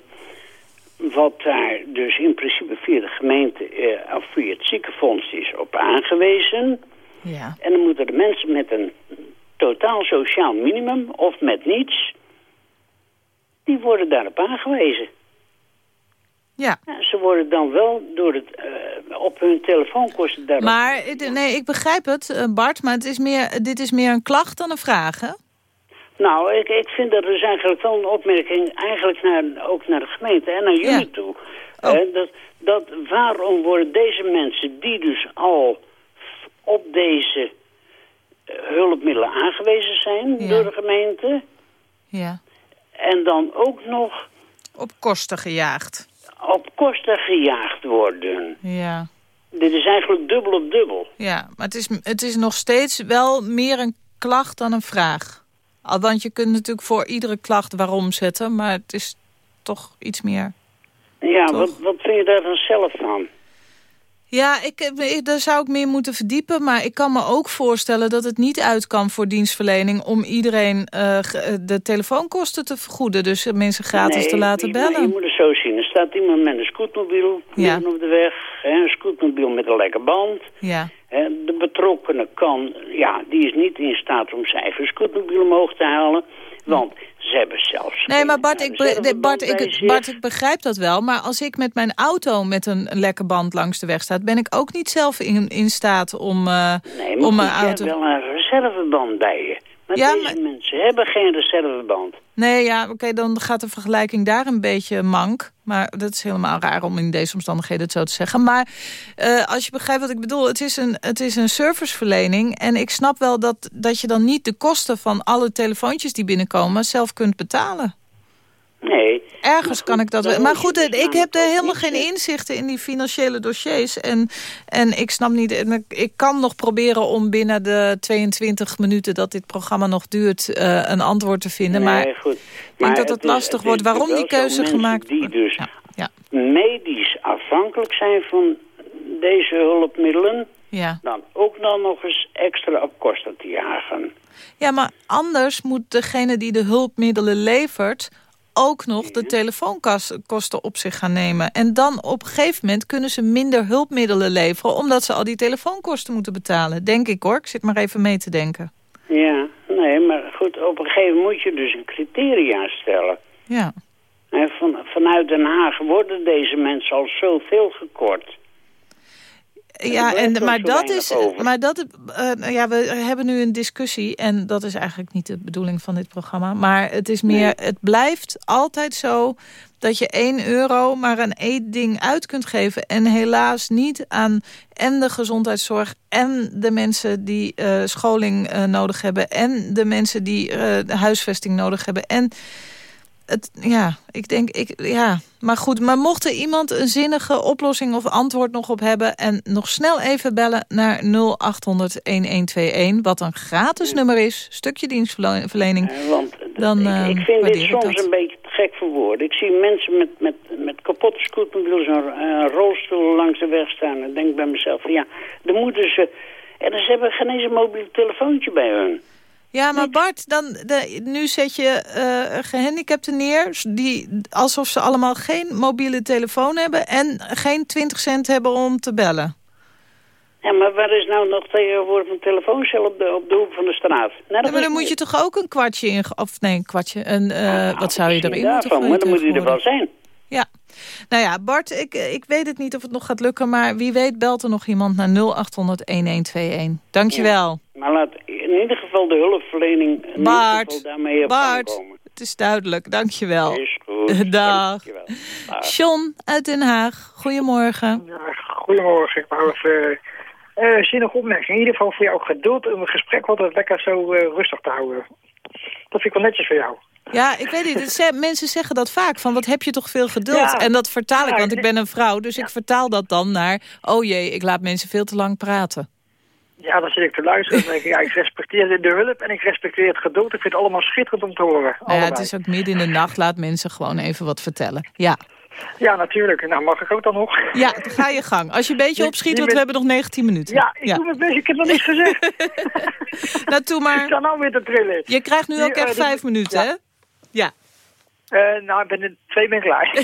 wat daar dus in principe via de gemeente eh, of via het ziekenfonds is op aangewezen. Ja. En dan moeten de mensen met een totaal sociaal minimum of met niets, die worden daarop aangewezen. Ja. ze worden dan wel door het, eh, op hun telefoonkosten daarop... Maar nee, ik begrijp het, eh, Bart, maar het is meer, dit is meer een klacht dan een vraag, hè? Nou, ik, ik vind dat dus eigenlijk wel een opmerking, eigenlijk naar, ook naar de gemeente en naar jullie toe. Hè, dat, dat, waarom worden deze mensen die dus al op deze eh, hulpmiddelen aangewezen zijn door de gemeente... Ja. en dan ook nog Op kosten gejaagd. Op kosten gejaagd worden. Ja. Dit is eigenlijk dubbel op dubbel. Ja, maar het is, het is nog steeds wel meer een klacht dan een vraag. Al, want je kunt natuurlijk voor iedere klacht waarom zetten, maar het is toch iets meer. Ja, wat, wat vind je daar dan zelf van? Ja, ik, ik, daar zou ik meer moeten verdiepen. Maar ik kan me ook voorstellen dat het niet uit kan voor dienstverlening... om iedereen eh, ge- de telefoonkosten te vergoeden. Dus mensen gratis Nee, te laten je, bellen. Je moet het zo zien. Er staat iemand met een scootmobiel Ja. op de weg. Hè, een scootmobiel met een lekker band. Ja. Hè, de betrokkenen kan, ja, die is niet in staat om zijn eigen scootmobiel omhoog te halen. Want ze hebben zelfs... Nee, maar Bart ik, be- Bart, ik. Bart, ik begrijp dat wel. Maar als ik met mijn auto met een lekke band langs de weg sta... ben ik ook niet zelf in, in staat om, eh, Nee, maar om mijn auto... hebt wel een reserveband bij je. Maar Ja, deze mensen hebben geen reserveband. Nee, ja, oké, dan gaat de vergelijking daar een beetje mank. Maar dat is helemaal raar om in deze omstandigheden het zo te zeggen. Maar eh, als je begrijpt wat ik bedoel, het is een, het is een serviceverlening. En ik snap wel dat, dat je dan niet de kosten van alle telefoontjes die binnenkomen zelf kunt betalen. Nee. Ergens kan ik dat wel. Maar goed, dus ik heb er helemaal geen inzichten in die financiële dossiers. En, en ik snap niet, en ik- kan nog proberen om binnen de 22 minuten dat dit programma nog duurt eh, een antwoord te vinden. maar Nee, goed. ik denk dat het lastig wordt waarom die keuze gemaakt die dus ja. medisch afhankelijk zijn van deze hulpmiddelen... Ja. dan ook dan nog eens extra op kosten te jagen. Ja, maar anders moet degene die de hulpmiddelen levert... ook nog de telefoonkosten op zich gaan nemen. En dan op een gegeven moment kunnen ze minder hulpmiddelen leveren... omdat ze al die telefoonkosten moeten betalen. Denk ik hoor, ik zit maar even mee te denken. Ja, nee, maar goed, op een gegeven moment moet je dus een criteria stellen. Ja. En van, vanuit Den Haag worden deze mensen al zoveel gekort. Ja, en, maar dat is. over. Maar dat, ja, we hebben nu een discussie. En dat is eigenlijk niet de bedoeling van dit programma. Maar het is meer. Het blijft altijd zo dat je 1 euro maar aan één ding uit kunt geven. En helaas niet aan en de gezondheidszorg. En de mensen die eh, scholing eh, nodig hebben. En de mensen die eh, huisvesting nodig hebben. En het, ja, ik denk, ik, ja. Maar goed, maar mocht er iemand een zinnige oplossing of antwoord nog op hebben... en nog snel even bellen naar 0800-1121, wat een gratis nummer is, stukje dienstverlening, Want dan ik, eh, ik vind dit soms dat. een beetje te gek voor woorden. Ik zie mensen met, met, met kapotte scootmobiels en een rolstoel langs de weg staan. En denk bij mezelf, ja, dan moeten ze... En ze hebben geen eens een mobiel telefoontje bij hun. Ja, maar Bart, dan, de, nu zet je eh, gehandicapten neer... Die, alsof ze allemaal geen mobiele telefoon hebben... en geen 20 cent hebben om te bellen. Ja, maar waar is nou nog tegenwoordig een telefooncel op de, op de hoek van de straat? Nou, Ja, maar dan moet je toch ook een kwartje in... Of nee, een kwartje. Een, eh, wat zou je erin moeten gooien maar dan moet hij er wel zijn. Ja. Nou ja, Bart, ik, ik weet het niet of het nog gaat lukken... maar wie weet belt er nog iemand naar 0800-1121. Dankjewel. Maar laat in ieder geval de hulpverlening in Bart, geval daarmee op gang Bart, komen. het is duidelijk. Dankjewel. Is goed. Dag. Dankjewel. Dag. John uit Den Haag, goedemorgen. Goedemorgen, ik wou even eh zinnige opmerking. In ieder geval voor jou geduld om een gesprek altijd lekker zo eh, rustig te houden. Dat vind ik wel netjes van jou. Ja, ik weet niet. ze- mensen zeggen dat vaak. Van wat heb je toch veel geduld? Ja. En dat vertaal ik, want ik ben een vrouw. Dus ik vertaal dat dan naar... Oh jee, ik laat mensen veel te lang praten. Ja, dan zit ik te luisteren en denk ik, ja, ik respecteer de hulp en ik respecteer het geduld. Ik vind het allemaal schitterend om te horen. Nou ja, allebei. het is ook midden in de nacht. Laat mensen gewoon even wat vertellen. Ja, Ja, natuurlijk. Nou, mag ik ook dan nog? ja ga je gang. Als je een beetje opschiet, want we hebben nog 19 minuten. Ja, ik doe mijn best. Ik heb nog niets gezegd. Nou, toe Ik maar. sta nou weer te trillen. Je krijgt nu ook eh, echt die- vijf minuten, ja. hè? Ja. Eh, nou, ik ben er, twee ben ik klaar.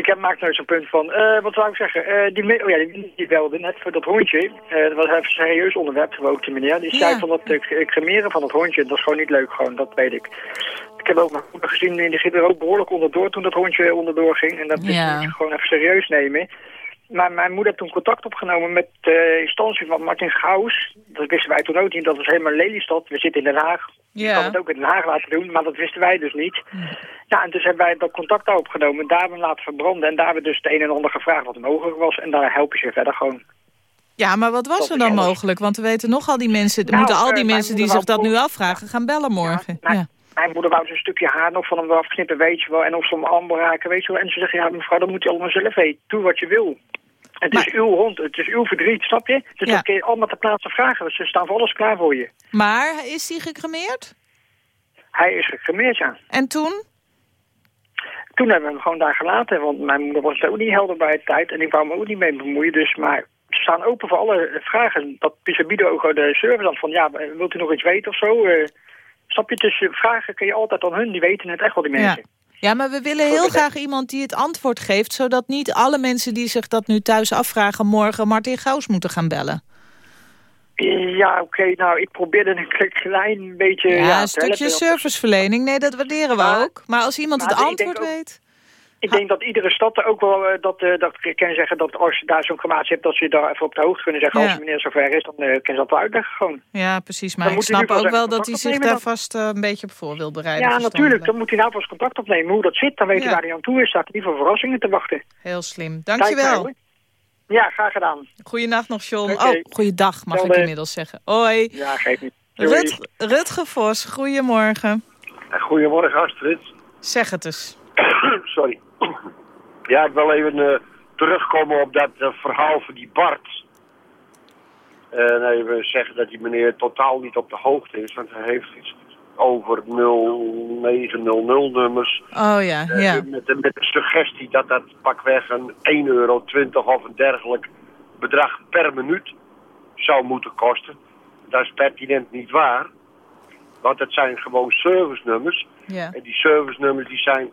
ik heb, maak nou zo'n punt van, eh, wat zou ik zeggen? Eh, die, oh ja, die, die belde net voor dat hondje. Dat was even een serieus onderwerp, ook die meneer. Die zei van dat uh, cremeren van dat hondje, dat is gewoon niet leuk, gewoon, dat weet ik. Ik heb ook mijn moeder gezien, die ging er ook behoorlijk onderdoor toen dat hondje onderdoor ging. En dat Ja. moet je gewoon even serieus nemen. Maar mijn moeder heeft toen contact opgenomen met de instantie van Martin Gauws. Dat wisten wij toen ook niet, dat is helemaal Lelystad. We zitten in Den Haag. Ik kan Ja. het ook in Den Haag laten doen, maar dat wisten wij dus niet. Ja, en dus hebben wij dat contact daar opgenomen, daar hebben we laten verbranden. En daar hebben we dus het een en ander gevraagd wat mogelijk was. En daar helpen ze verder gewoon. Ja, maar wat was Dat er dan mogelijk? Want we weten nog al die mensen... Nou, moeten al eh, die mensen die zich dat nu afvragen gaan bellen morgen. mijn, Ja. mijn moeder wou dus een stukje haar nog van hem afknippen, weet je wel. En of ze hem aanraken, weet je wel. En ze zeggen, ja mevrouw, dat moet je allemaal zelf weten. Doe wat je wil. Het is uw hond, het is uw verdriet, snap je? Dus Ja. dat kun je allemaal ter plaatse vragen. Ze staan voor alles klaar voor je. Maar is die gecremeerd? Hij is gecremeerd, ja. En toen? Toen hebben we hem gewoon daar gelaten, want mijn moeder was er ook niet helder bij de tijd en ik wou me ook niet mee bemoeien. Dus, maar ze staan open voor alle vragen. Dat Pisabido ook de service dan van, ja, wilt u nog iets weten of zo? Eh, snap je, dus eh, vragen kun je altijd aan hun, die weten het echt wel, die Ja. mensen. Ja, maar we willen heel graag iemand die het antwoord geeft... zodat niet alle mensen die zich dat nu thuis afvragen... morgen Martin Gauws moeten gaan bellen. Ja, oké, nou, ik probeerde een kle- klein beetje... Ja, ja, een helpen. stukje serviceverlening. Nee, dat waarderen we Maar- ook. Maar als iemand maar het antwoord ook- weet... Ik denk dat iedere stad er ook wel, eh, dat, eh, dat ik kan zeggen dat als je daar zo'n crematie hebt, dat ze je daar even op de hoogte kunnen zeggen. Ja. Als meneer zover is, dan eh kan je dat wel uitleggen gewoon. Ja, precies. Maar Dan ik snap wel ook wel dat hij zich daar dan. vast eh, een beetje op voor wil bereiden. Ja, natuurlijk. Dan moet hij nou pas contact opnemen hoe dat zit. Dan weet hij Ja. waar hij aan toe is. Staat hij niet voor verrassingen te wachten. Heel slim. Dankjewel. Ja, graag gedaan. Goeienacht nog, John. Oh, goeiedag mag ik inmiddels zeggen. Hoi. Ja, geef niet. Rut, Rutge Vos, goedemorgen. Goedemorgen Astrid. Zeg het eens. Sorry. Ja, ik wil even eh, terugkomen op dat eh, verhaal van die Bart. En even zeggen dat die meneer totaal niet op de hoogte is. Want hij heeft iets over 0900 nummers. Oh ja, Eh, ja. Met, de- met de suggestie dat dat pakweg een 1,20 euro of een dergelijk bedrag per minuut zou moeten kosten. Dat is pertinent niet waar. Want het zijn gewoon servicenummers. ja. En die servicenummers die zijn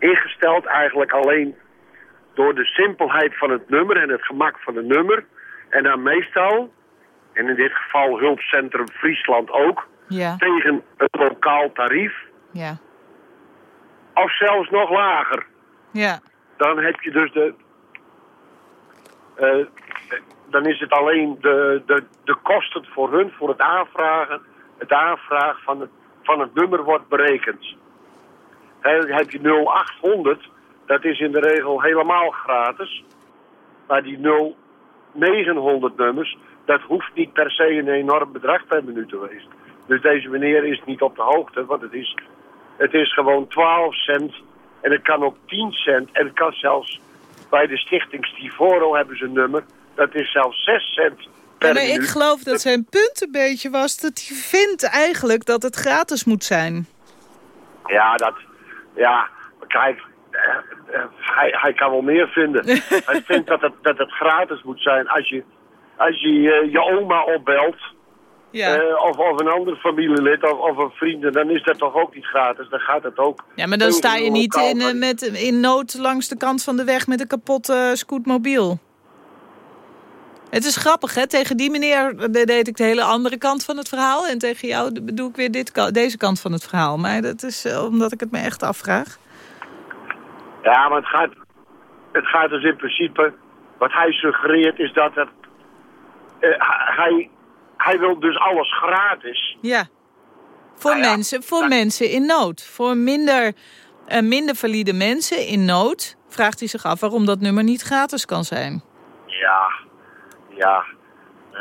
ingesteld eigenlijk alleen door de simpelheid van het nummer en het gemak van het nummer. En dan meestal, en in dit geval Hulpcentrum Friesland ook, Ja, tegen een lokaal tarief. ja, Of zelfs nog lager. ja. Dan heb je dus de... eh, dan is het alleen de, de, de kosten voor hun, voor het aanvragen. Het aanvraag van het, van het nummer wordt berekend. Heb je 0800, dat is in de regel helemaal gratis. Maar die 0900 nummers, dat hoeft niet per se een enorm bedrag per minuut te wezen. Dus deze meneer is niet op de hoogte, want het is, het is gewoon 12 cent. En het kan ook 10 cent. En het kan zelfs bij de stichting Stivoro hebben ze een nummer. Dat is zelfs 6 cent per maar minuut. ik geloof dat zijn punt een beetje was dat hij vindt eigenlijk dat het gratis moet zijn. Ja, dat... Ja, kijk... eh, hij, hij kan wel meer vinden. hij vindt dat het, dat het gratis moet zijn als je, als je eh, je oma opbelt... Ja. eh, of, of een ander familielid of, of een vriend, dan is dat toch ook niet gratis. Dan gaat het ook. Ja, maar dan sta je niet in, met, in nood langs de kant van de weg met een kapotte scootmobiel. Het is grappig, hè? Tegen die meneer deed ik de hele andere kant van het verhaal. En tegen jou doe ik weer dit, deze kant van het verhaal. Maar dat is eh, omdat ik het me echt afvraag. Ja, maar het gaat, het gaat dus in principe... Wat hij suggereert is dat het... Uh, hij, hij wil dus alles gratis. Ja. Voor, nou mensen, voor mensen in nood. Voor minder, uh, minder valide mensen in nood... vraagt hij zich af waarom dat nummer niet gratis kan zijn. Ja, ja. Uh,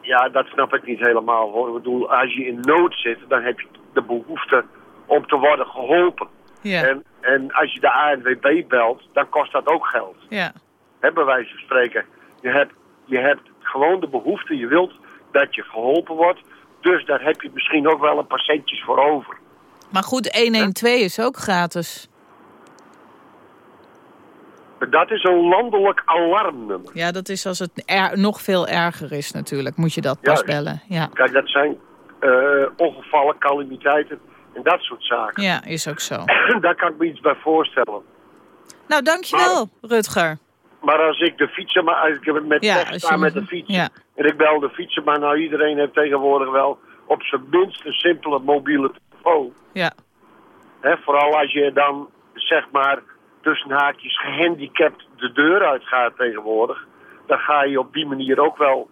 ja, dat snap ik niet helemaal. Hoor. Ik bedoel, als je in nood zit, dan heb je de behoefte om te worden geholpen. Ja. En, en als je de ANWB belt, dan kost dat ook geld. Ja. Hè, bij wijze van spreken. Je hebt, je hebt gewoon de behoefte, je wilt dat je geholpen wordt. Dus daar heb je misschien ook wel een paar centjes voor over. Maar goed, 112 is ook gratis. Dat is een landelijk alarmnummer. Ja, dat is als het er, nog veel erger is natuurlijk. Moet je dat pas bellen. Ja. Kijk, dat zijn uh, ongevallen, calamiteiten en dat soort zaken. Ja, is ook zo. Daar kan ik me iets bij voorstellen. Nou, dankjewel, maar, Rutger. Maar als ik de fietsen, maar als ik met ja, met de fiets ja. en ik bel de fietsen, maar nou iedereen heeft tegenwoordig wel op zijn minst een simpele mobiele telefoon. Ja. Hè, vooral als je dan, zeg maar, tussen haakjes gehandicapt de deur uitgaat tegenwoordig, dan ga je op die manier ook wel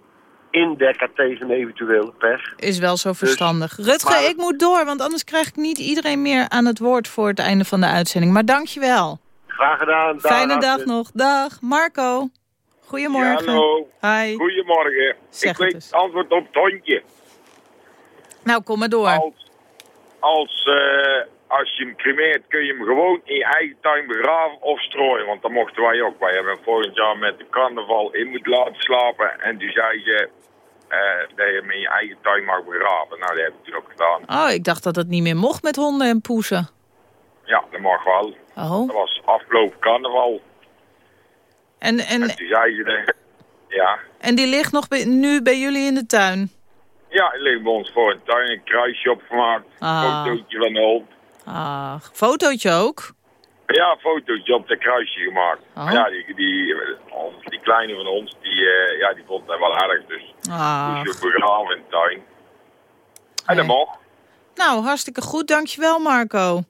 indekken tegen eventuele pech. Is wel zo verstandig. Dus, Rutger, maar, ik moet door, want anders krijg ik niet iedereen meer aan het woord voor het einde van de uitzending. Maar dankjewel. Graag gedaan. Dag, Fijne dag nog. Dag. Marco. Goedemorgen. Ja, hallo. Hi. Goedemorgen. Zeg ik weet het het antwoord op het hondje. Nou, kom maar door. Als, als, uh, als je hem cremeert, kun je hem gewoon in je eigen tuin begraven of strooien. Want dat mochten wij ook. Wij hebben volgend jaar met de carnaval in moeten laten slapen. En toen zei ze uh, dat je hem in je eigen tuin mag begraven. Nou, dat heb ik toen ook gedaan. Oh, ik dacht dat het niet meer mocht met honden en poezen. Ja, dat mag wel. Oh. Dat was afgelopen carnaval. En, en, en toen zei ze dat, ja. En die ligt nog bij, nu bij jullie in de tuin? Ja, die ligt bij ons voor een tuin. Een kruisje opgemaakt. Ah. Een fotootje van de hond. Ah, fotootje ook? Ja, fotootje op dat kruisje gemaakt. Oh. Maar ja, die, die, die kleine van ons, die, uh, ja, die vond dat wel erg. Dus ah. moest je begraven in de tuin. En dat mag. Nou, hartstikke goed. Dankjewel, Marco.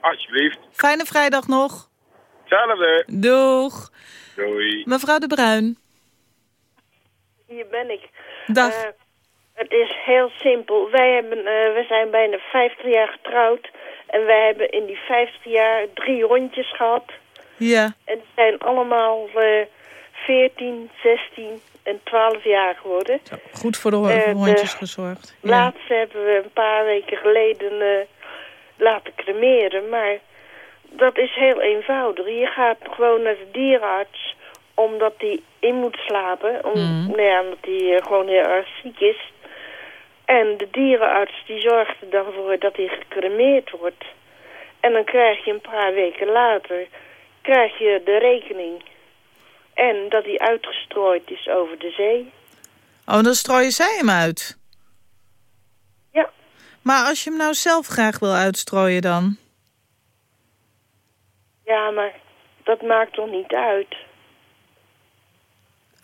Alsjeblieft. Fijne vrijdag nog. Hetzelfde. Doeg. Doei. Mevrouw De Bruin. Hier ben ik. Dag. Uh, het is heel simpel. Wij hebben, uh, we zijn bijna 50 jaar getrouwd. En wij hebben in die 50 jaar drie hondjes gehad. Ja. En die zijn allemaal uh, 14, 16 en 12 jaar geworden. Zo, goed voor de uh, hondjes gezorgd. Ja. Laatst hebben we een paar weken geleden uh, laten cremeren. Maar dat is heel eenvoudig. Je gaat gewoon naar de dierenarts omdat hij in moet slapen. Om, mm. nou ja, omdat hij uh, gewoon heel erg ziek is. En de dierenarts die zorgt er dan voor dat hij gecremeerd wordt. En dan krijg je een paar weken later krijg je de rekening. En dat hij uitgestrooid is over de zee. Oh, dan strooien zij hem uit? Ja. Maar als je hem nou zelf graag wil uitstrooien dan? Ja, maar dat maakt toch niet uit?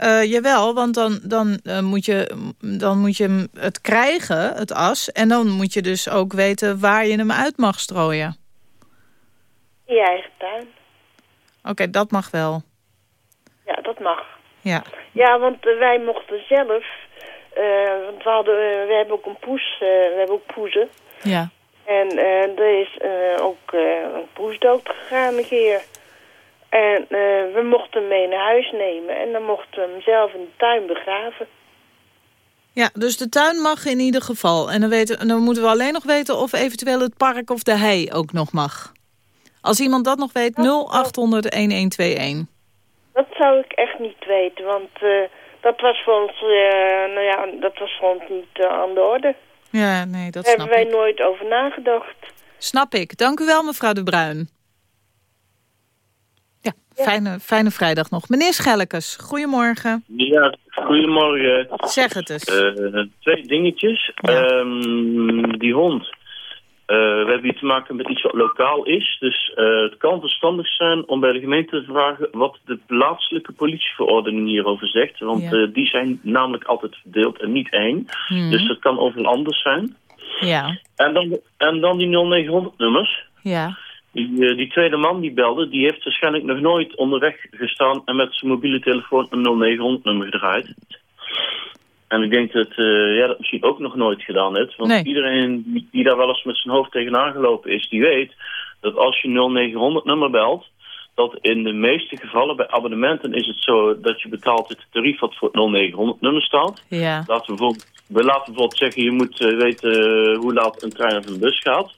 Uh, jawel, want dan, dan, uh, moet je, dan moet je het krijgen, het as. En dan moet je dus ook weten waar je hem uit mag strooien. In je eigen tuin. Oké, okay, dat mag wel. Ja, dat mag. Ja, ja want uh, wij mochten zelf... want we, hadden, we hebben ook een poes, we hebben ook poezen. Ja. En er is ook een poes dood gegaan een keer. En uh, we mochten hem mee naar huis nemen. En dan mochten we hem zelf in de tuin begraven. Ja, dus de tuin mag in ieder geval. En dan, weten, dan moeten we alleen nog weten of eventueel het park of de hei ook nog mag. Als iemand dat nog weet, 0800-1121. Dat zou ik echt niet weten, want uh, dat was voor ons, uh, nou ja, dat was voor ons niet aan de orde. Ja, nee, dat Daar snap hebben wij ik. nooit over nagedacht. Snap ik. Dank u wel, mevrouw De Bruin. Fijne, fijne vrijdag nog. Meneer Schellekes, goedemorgen. Ja, goedemorgen. Zeg het eens. Uh, twee dingetjes. Ja. Um, die hond. Uh, we hebben hier te maken met iets wat lokaal is. Dus eh, het kan verstandig zijn om bij de gemeente te vragen wat de plaatselijke politieverordening hierover zegt. Want Ja. eh, die zijn namelijk altijd verdeeld en niet één. Hmm. Dus dat kan over anders zijn. Ja, En dan, en dan die 0900 nummers. ja. Die, eh, die tweede man die belde, die heeft waarschijnlijk nog nooit onderweg gestaan en met zijn mobiele telefoon een 0900 nummer gedraaid. En ik denk dat eh, jij dat misschien ook nog nooit gedaan hebt. Want Nee. iedereen die, die daar wel eens met zijn hoofd tegenaan gelopen is, die weet dat als je 0900 nummer belt, dat in de meeste gevallen bij abonnementen is het zo dat je betaalt het tarief wat voor het 0900 nummer staat. Ja. Laten we, bijvoorbeeld, we laten bijvoorbeeld zeggen, je moet eh, weten hoe laat een trein of een bus gaat.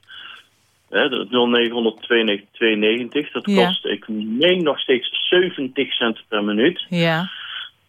Hè, dat 0900 9292, dat Ja. kost, ik meen nog steeds 70 cent per minuut. Ja.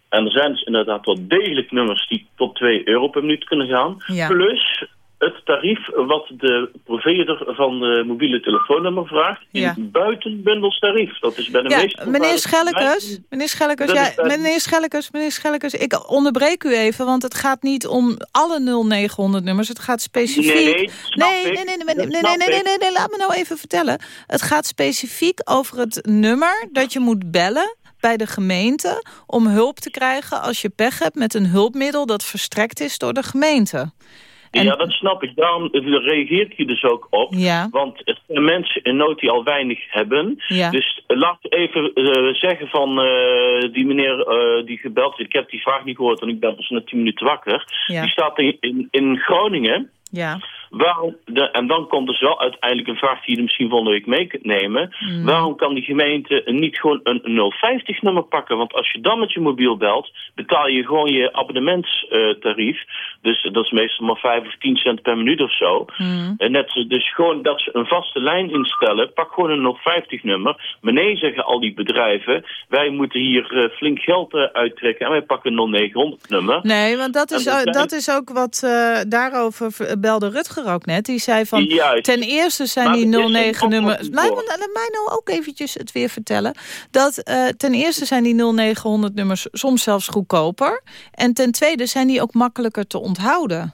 En er zijn dus inderdaad wel degelijk nummers die tot 2 euro per minuut kunnen gaan. Ja. Plus het tarief wat de provider van de mobiele telefoonnummer vraagt in Ja. buitenbundels tarief. Dat is bij de Ja, meeste meneer Schellekes, meneer Schellekes, ja, is meneer Schellekes, meneer Schellekes, ik onderbreek u even, want het gaat niet om alle 0900 nummers. Het gaat specifiek... Nee, nee, nee, nee, nee, nee, nee, nee, nee, nee, nee, laat me nou even vertellen. Het gaat specifiek over het nummer dat je moet bellen bij de gemeente om hulp te krijgen als je pech hebt met een hulpmiddel dat verstrekt is door de gemeente. Ja, dat snap ik. Daarom reageert je dus ook op. Ja. Want het zijn mensen in nood die al weinig hebben. Ja. Dus eh, laat even eh, zeggen van eh, die meneer die gebeld heeft. Ik heb die vraag niet gehoord, want ik ben pas net 10 minuten wakker. Ja. Die staat in, in, in Groningen. Ja. Waarom, de, en dan komt dus wel uiteindelijk een vraag die je misschien volgende week mee kunt nemen. Mm. Waarom kan die gemeente niet gewoon een 050-nummer pakken? Want als je dan met je mobiel belt, betaal je gewoon je abonnementstarief. dus dat is meestal maar 5 of 10 cent per minuut of zo. Mm. En net, dus gewoon dat ze een vaste lijn instellen. Pak gewoon een 050-nummer. Meneer zeggen al die bedrijven, wij moeten hier eh, flink geld eh, uittrekken. En wij pakken een 0900-nummer. Nee, want dat is, dat is ook wat eh, daarover belde Rutger ook net. Die zei van, Juist. ten eerste zijn Maar die er is een 09 nummers... oplossing Laat, voor. me- laat mij nou ook eventjes het weer vertellen. Dat eh, ten eerste zijn die 0900 nummers soms zelfs goedkoper. En ten tweede zijn die ook makkelijker te onthouden.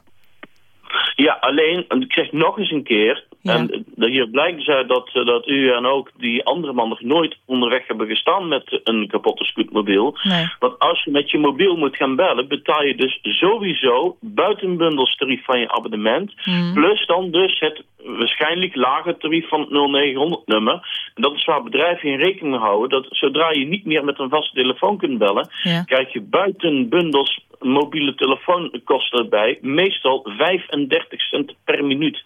Ja, alleen, en ik zeg nog eens een keer... En hier blijkt dus uit dat, eh, dat u en ook die andere man nog nooit onderweg hebben gestaan met een kapotte scootmobiel. Nee. Want als je met je mobiel moet gaan bellen, betaal je dus sowieso buitenbundelstarief van je abonnement. Hmm. Plus dan dus het waarschijnlijk lage tarief van het 0900 nummer. En dat is waar bedrijven in rekening houden. Dat zodra je niet meer met een vaste telefoon kunt bellen, Ja. krijg je buitenbundels mobiele telefoonkosten erbij. Meestal 35 cent per minuut.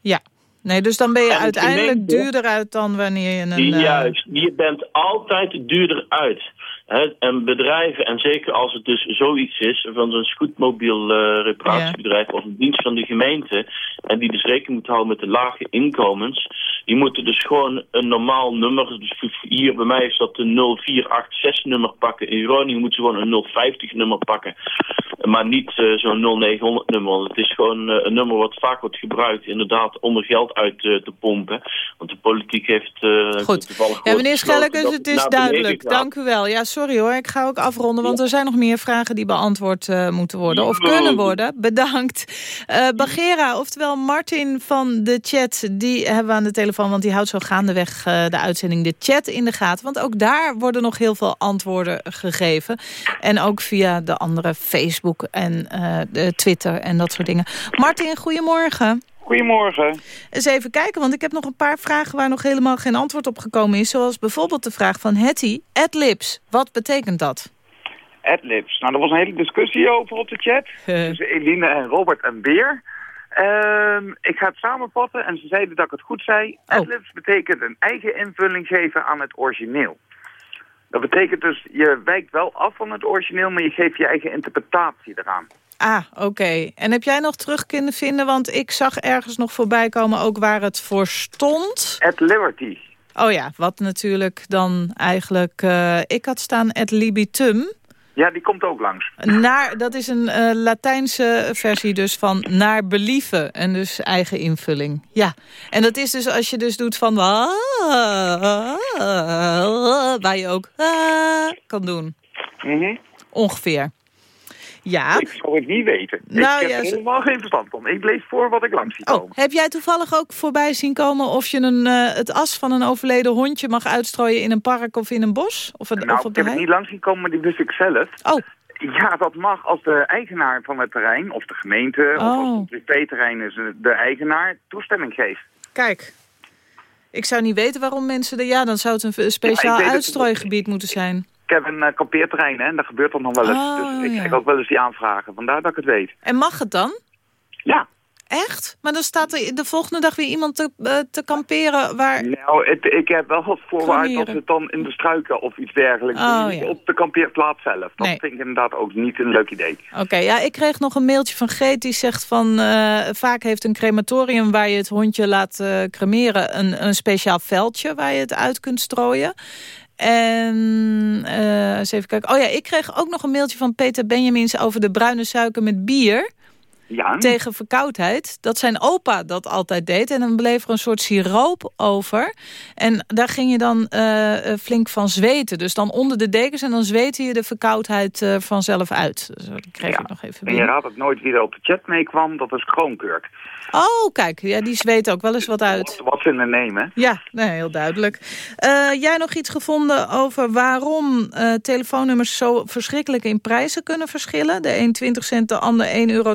Ja. Nee, dus dan ben je En uiteindelijk duurder uit dan wanneer je een... eh, Juist, je bent altijd duurder uit. En bedrijven, en zeker als het dus zoiets is van zo'n scootmobiel eh, reparatiebedrijf of een dienst van de gemeente, en die dus rekening moet houden met de lage inkomens, die moeten dus gewoon een normaal nummer, dus hier bij mij is dat een 0486 nummer pakken, in Groningen moeten ze gewoon een 050 nummer pakken, maar niet eh, zo'n 0900 nummer, want het is gewoon eh, een nummer wat vaak wordt gebruikt inderdaad om er geld uit te pompen, want de politiek heeft Goed. toevallig Ja, meneer dat het is duidelijk. Dank u wel. Ja, sorry hoor, ik ga ook afronden, want er zijn nog meer vragen die beantwoord eh, moeten worden. Of kunnen worden. Bedankt. Eh Bagera, oftewel Martin van de chat, die hebben we aan de telefoon, want die houdt zo gaandeweg eh, de uitzending de chat in de gaten. Want ook daar worden nog heel veel antwoorden gegeven. En ook via de andere Facebook en de Twitter en dat soort dingen. Martin, goedemorgen. Goedemorgen. Eens even kijken, want ik heb nog een paar vragen waar nog helemaal geen antwoord op gekomen is. Zoals bijvoorbeeld de vraag van Hetty, adlibs. Wat betekent dat? Adlibs. Nou, er was een hele discussie over op de chat. Tussen Eline en Robert en Beer. Ehm, ik ga het samenvatten en ze zeiden dat ik het goed zei. Adlibs betekent een eigen invulling geven aan het origineel. Dat betekent dus, je wijkt wel af van het origineel, maar je geeft je eigen interpretatie eraan. Ah, oké. En heb jij nog terug kunnen vinden, want ik zag ergens nog voorbij komen ook waar het voor stond. At liberty. Oh ja, wat natuurlijk dan eigenlijk... eh, ik had staan at libitum. Ja, die komt ook langs. Naar, dat is een eh, Latijnse versie dus van naar believen. En dus eigen invulling. Ja, en dat is dus als je dus doet van... waar je ook kan doen. Ongeveer. Ja. Ik zou het niet weten. Nou, ik ja, heb ze- helemaal geen verstand van. Ik lees voor wat ik langs zie Oh, komen. heb jij toevallig ook voorbij zien komen of je een, eh, het as van een overleden hondje mag uitstrooien in een park of in een bos? Of, een, Nou, of op ik heb het niet langs zien komen, maar die wist ik zelf. Oh. Ja, dat mag als de eigenaar van het terrein, of de gemeente, of als Oh. het privéterrein is, eh, de eigenaar toestemming geeft. Kijk, ik zou niet weten waarom mensen... Er, ja, dan zou het een speciaal Ja, het- uitstrooigebied moeten zijn. Ik heb een eh, kampeerterrein, hè, en daar gebeurt dat nog wel eens. Oh, dus ik ja. krijg ook wel eens die aanvragen, vandaar dat ik het weet. En mag het dan? Ja. Echt? Maar dan staat er de volgende dag weer iemand te, eh, te kamperen waar... Nou, het, ik heb wel wat voorwaarden dat het dan in de struiken of iets dergelijks Oh, doen. Ja. Op de kampeerplaats zelf. Dat Nee. vind ik inderdaad ook niet een leuk idee. Oké, ja, ik kreeg nog een mailtje van Geet die zegt van... eh, vaak heeft een crematorium waar je het hondje laat cremeren... Een, een speciaal veldje waar je het uit kunt strooien. En eh, eens even kijken. Oh ja, ik kreeg ook nog een mailtje van Peter Benjamins... over de bruine suiker met bier Ja. tegen verkoudheid. Dat zijn opa dat altijd deed. En dan bleef er een soort siroop over. En daar ging je dan eh, eh, flink van zweten. Dus dan onder de dekens en dan zweette je de verkoudheid vanzelf uit. Dus dat kreeg ik nog even En je raadt het nooit wie er op de chat meekwam, dat is Kroonkurk. Oh, kijk, ja, die zweet ook wel eens wat uit. Wat ze nemen. Ja, nee, heel duidelijk. Eh, jij nog iets gevonden over waarom eh, telefoonnummers zo verschrikkelijk in prijzen kunnen verschillen? De een 20 cent, de ander 1,80 euro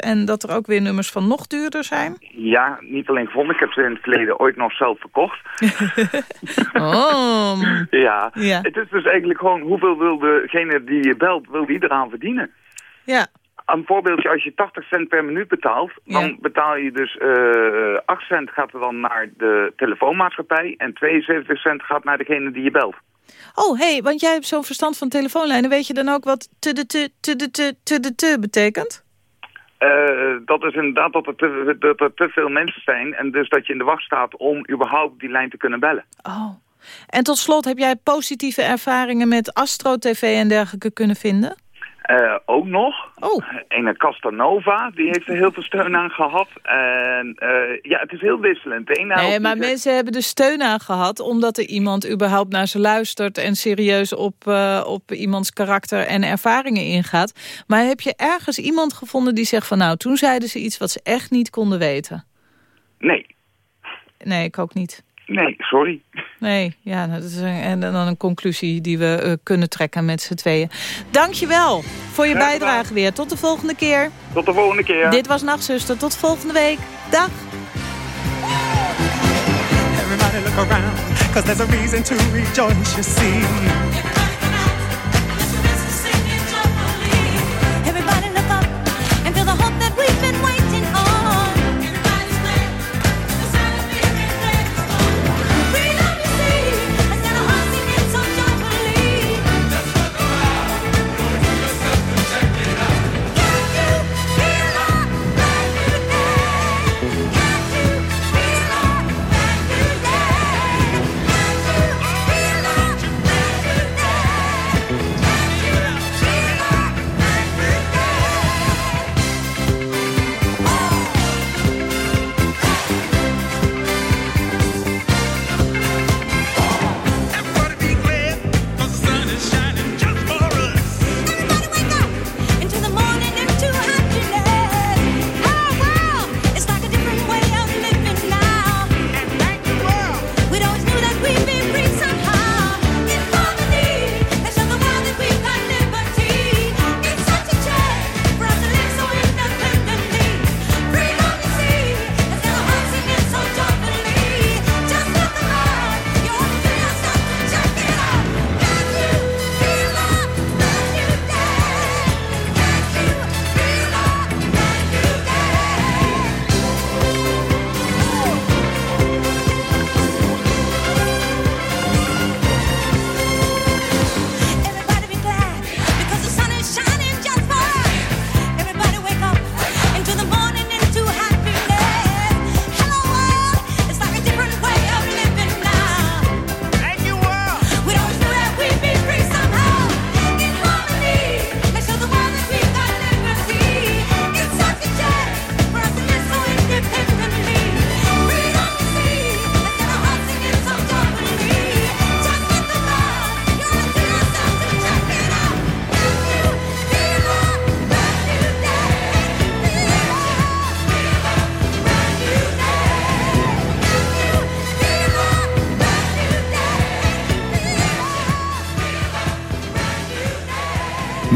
en dat er ook weer nummers van nog duurder zijn? Ja, niet alleen gevonden, ik heb ze in het verleden ooit nog zelf verkocht. Oh. Ja. Ja. het is dus eigenlijk gewoon hoeveel wil degene die je belt, wil die eraan verdienen. Ja. Een voorbeeldje, als je 80 cent per minuut betaalt, dan betaal je dus eh 8 cent gaat er dan naar de telefoonmaatschappij en 72 cent gaat naar degene die je belt. Oh, hé, hey, want jij hebt zo'n verstand van telefoonlijnen. Weet je dan ook wat te de te te de te te de te betekent? Eh, dat is inderdaad dat er, te, dat er te veel mensen zijn en dus dat je in de wacht staat om überhaupt die lijn te kunnen bellen. Oh. En tot slot, heb jij positieve ervaringen met Astro TV en dergelijke kunnen vinden? Eh, ook nog. Oh. Een Castanova, die heeft er heel veel steun aan gehad. En eh, ja, het is heel wisselend. De ene Nee, maar zegt- mensen hebben er steun aan gehad... omdat er iemand überhaupt naar ze luistert... en serieus op, eh, op iemands karakter en ervaringen ingaat. Maar heb je ergens iemand gevonden die zegt van... nou, toen zeiden ze iets wat ze echt niet konden weten? Nee, Nee, ik ook niet. Nee, sorry. Nee, ja, dat is een, en dan een conclusie die we eh, kunnen trekken met z'n tweeën. Dankjewel voor je bijdrage weer. Tot de volgende keer. Tot de volgende keer. Dit was Nachtzuster. Tot volgende week. Dag. Everybody look around, cause there's a reason to rejoice, you see.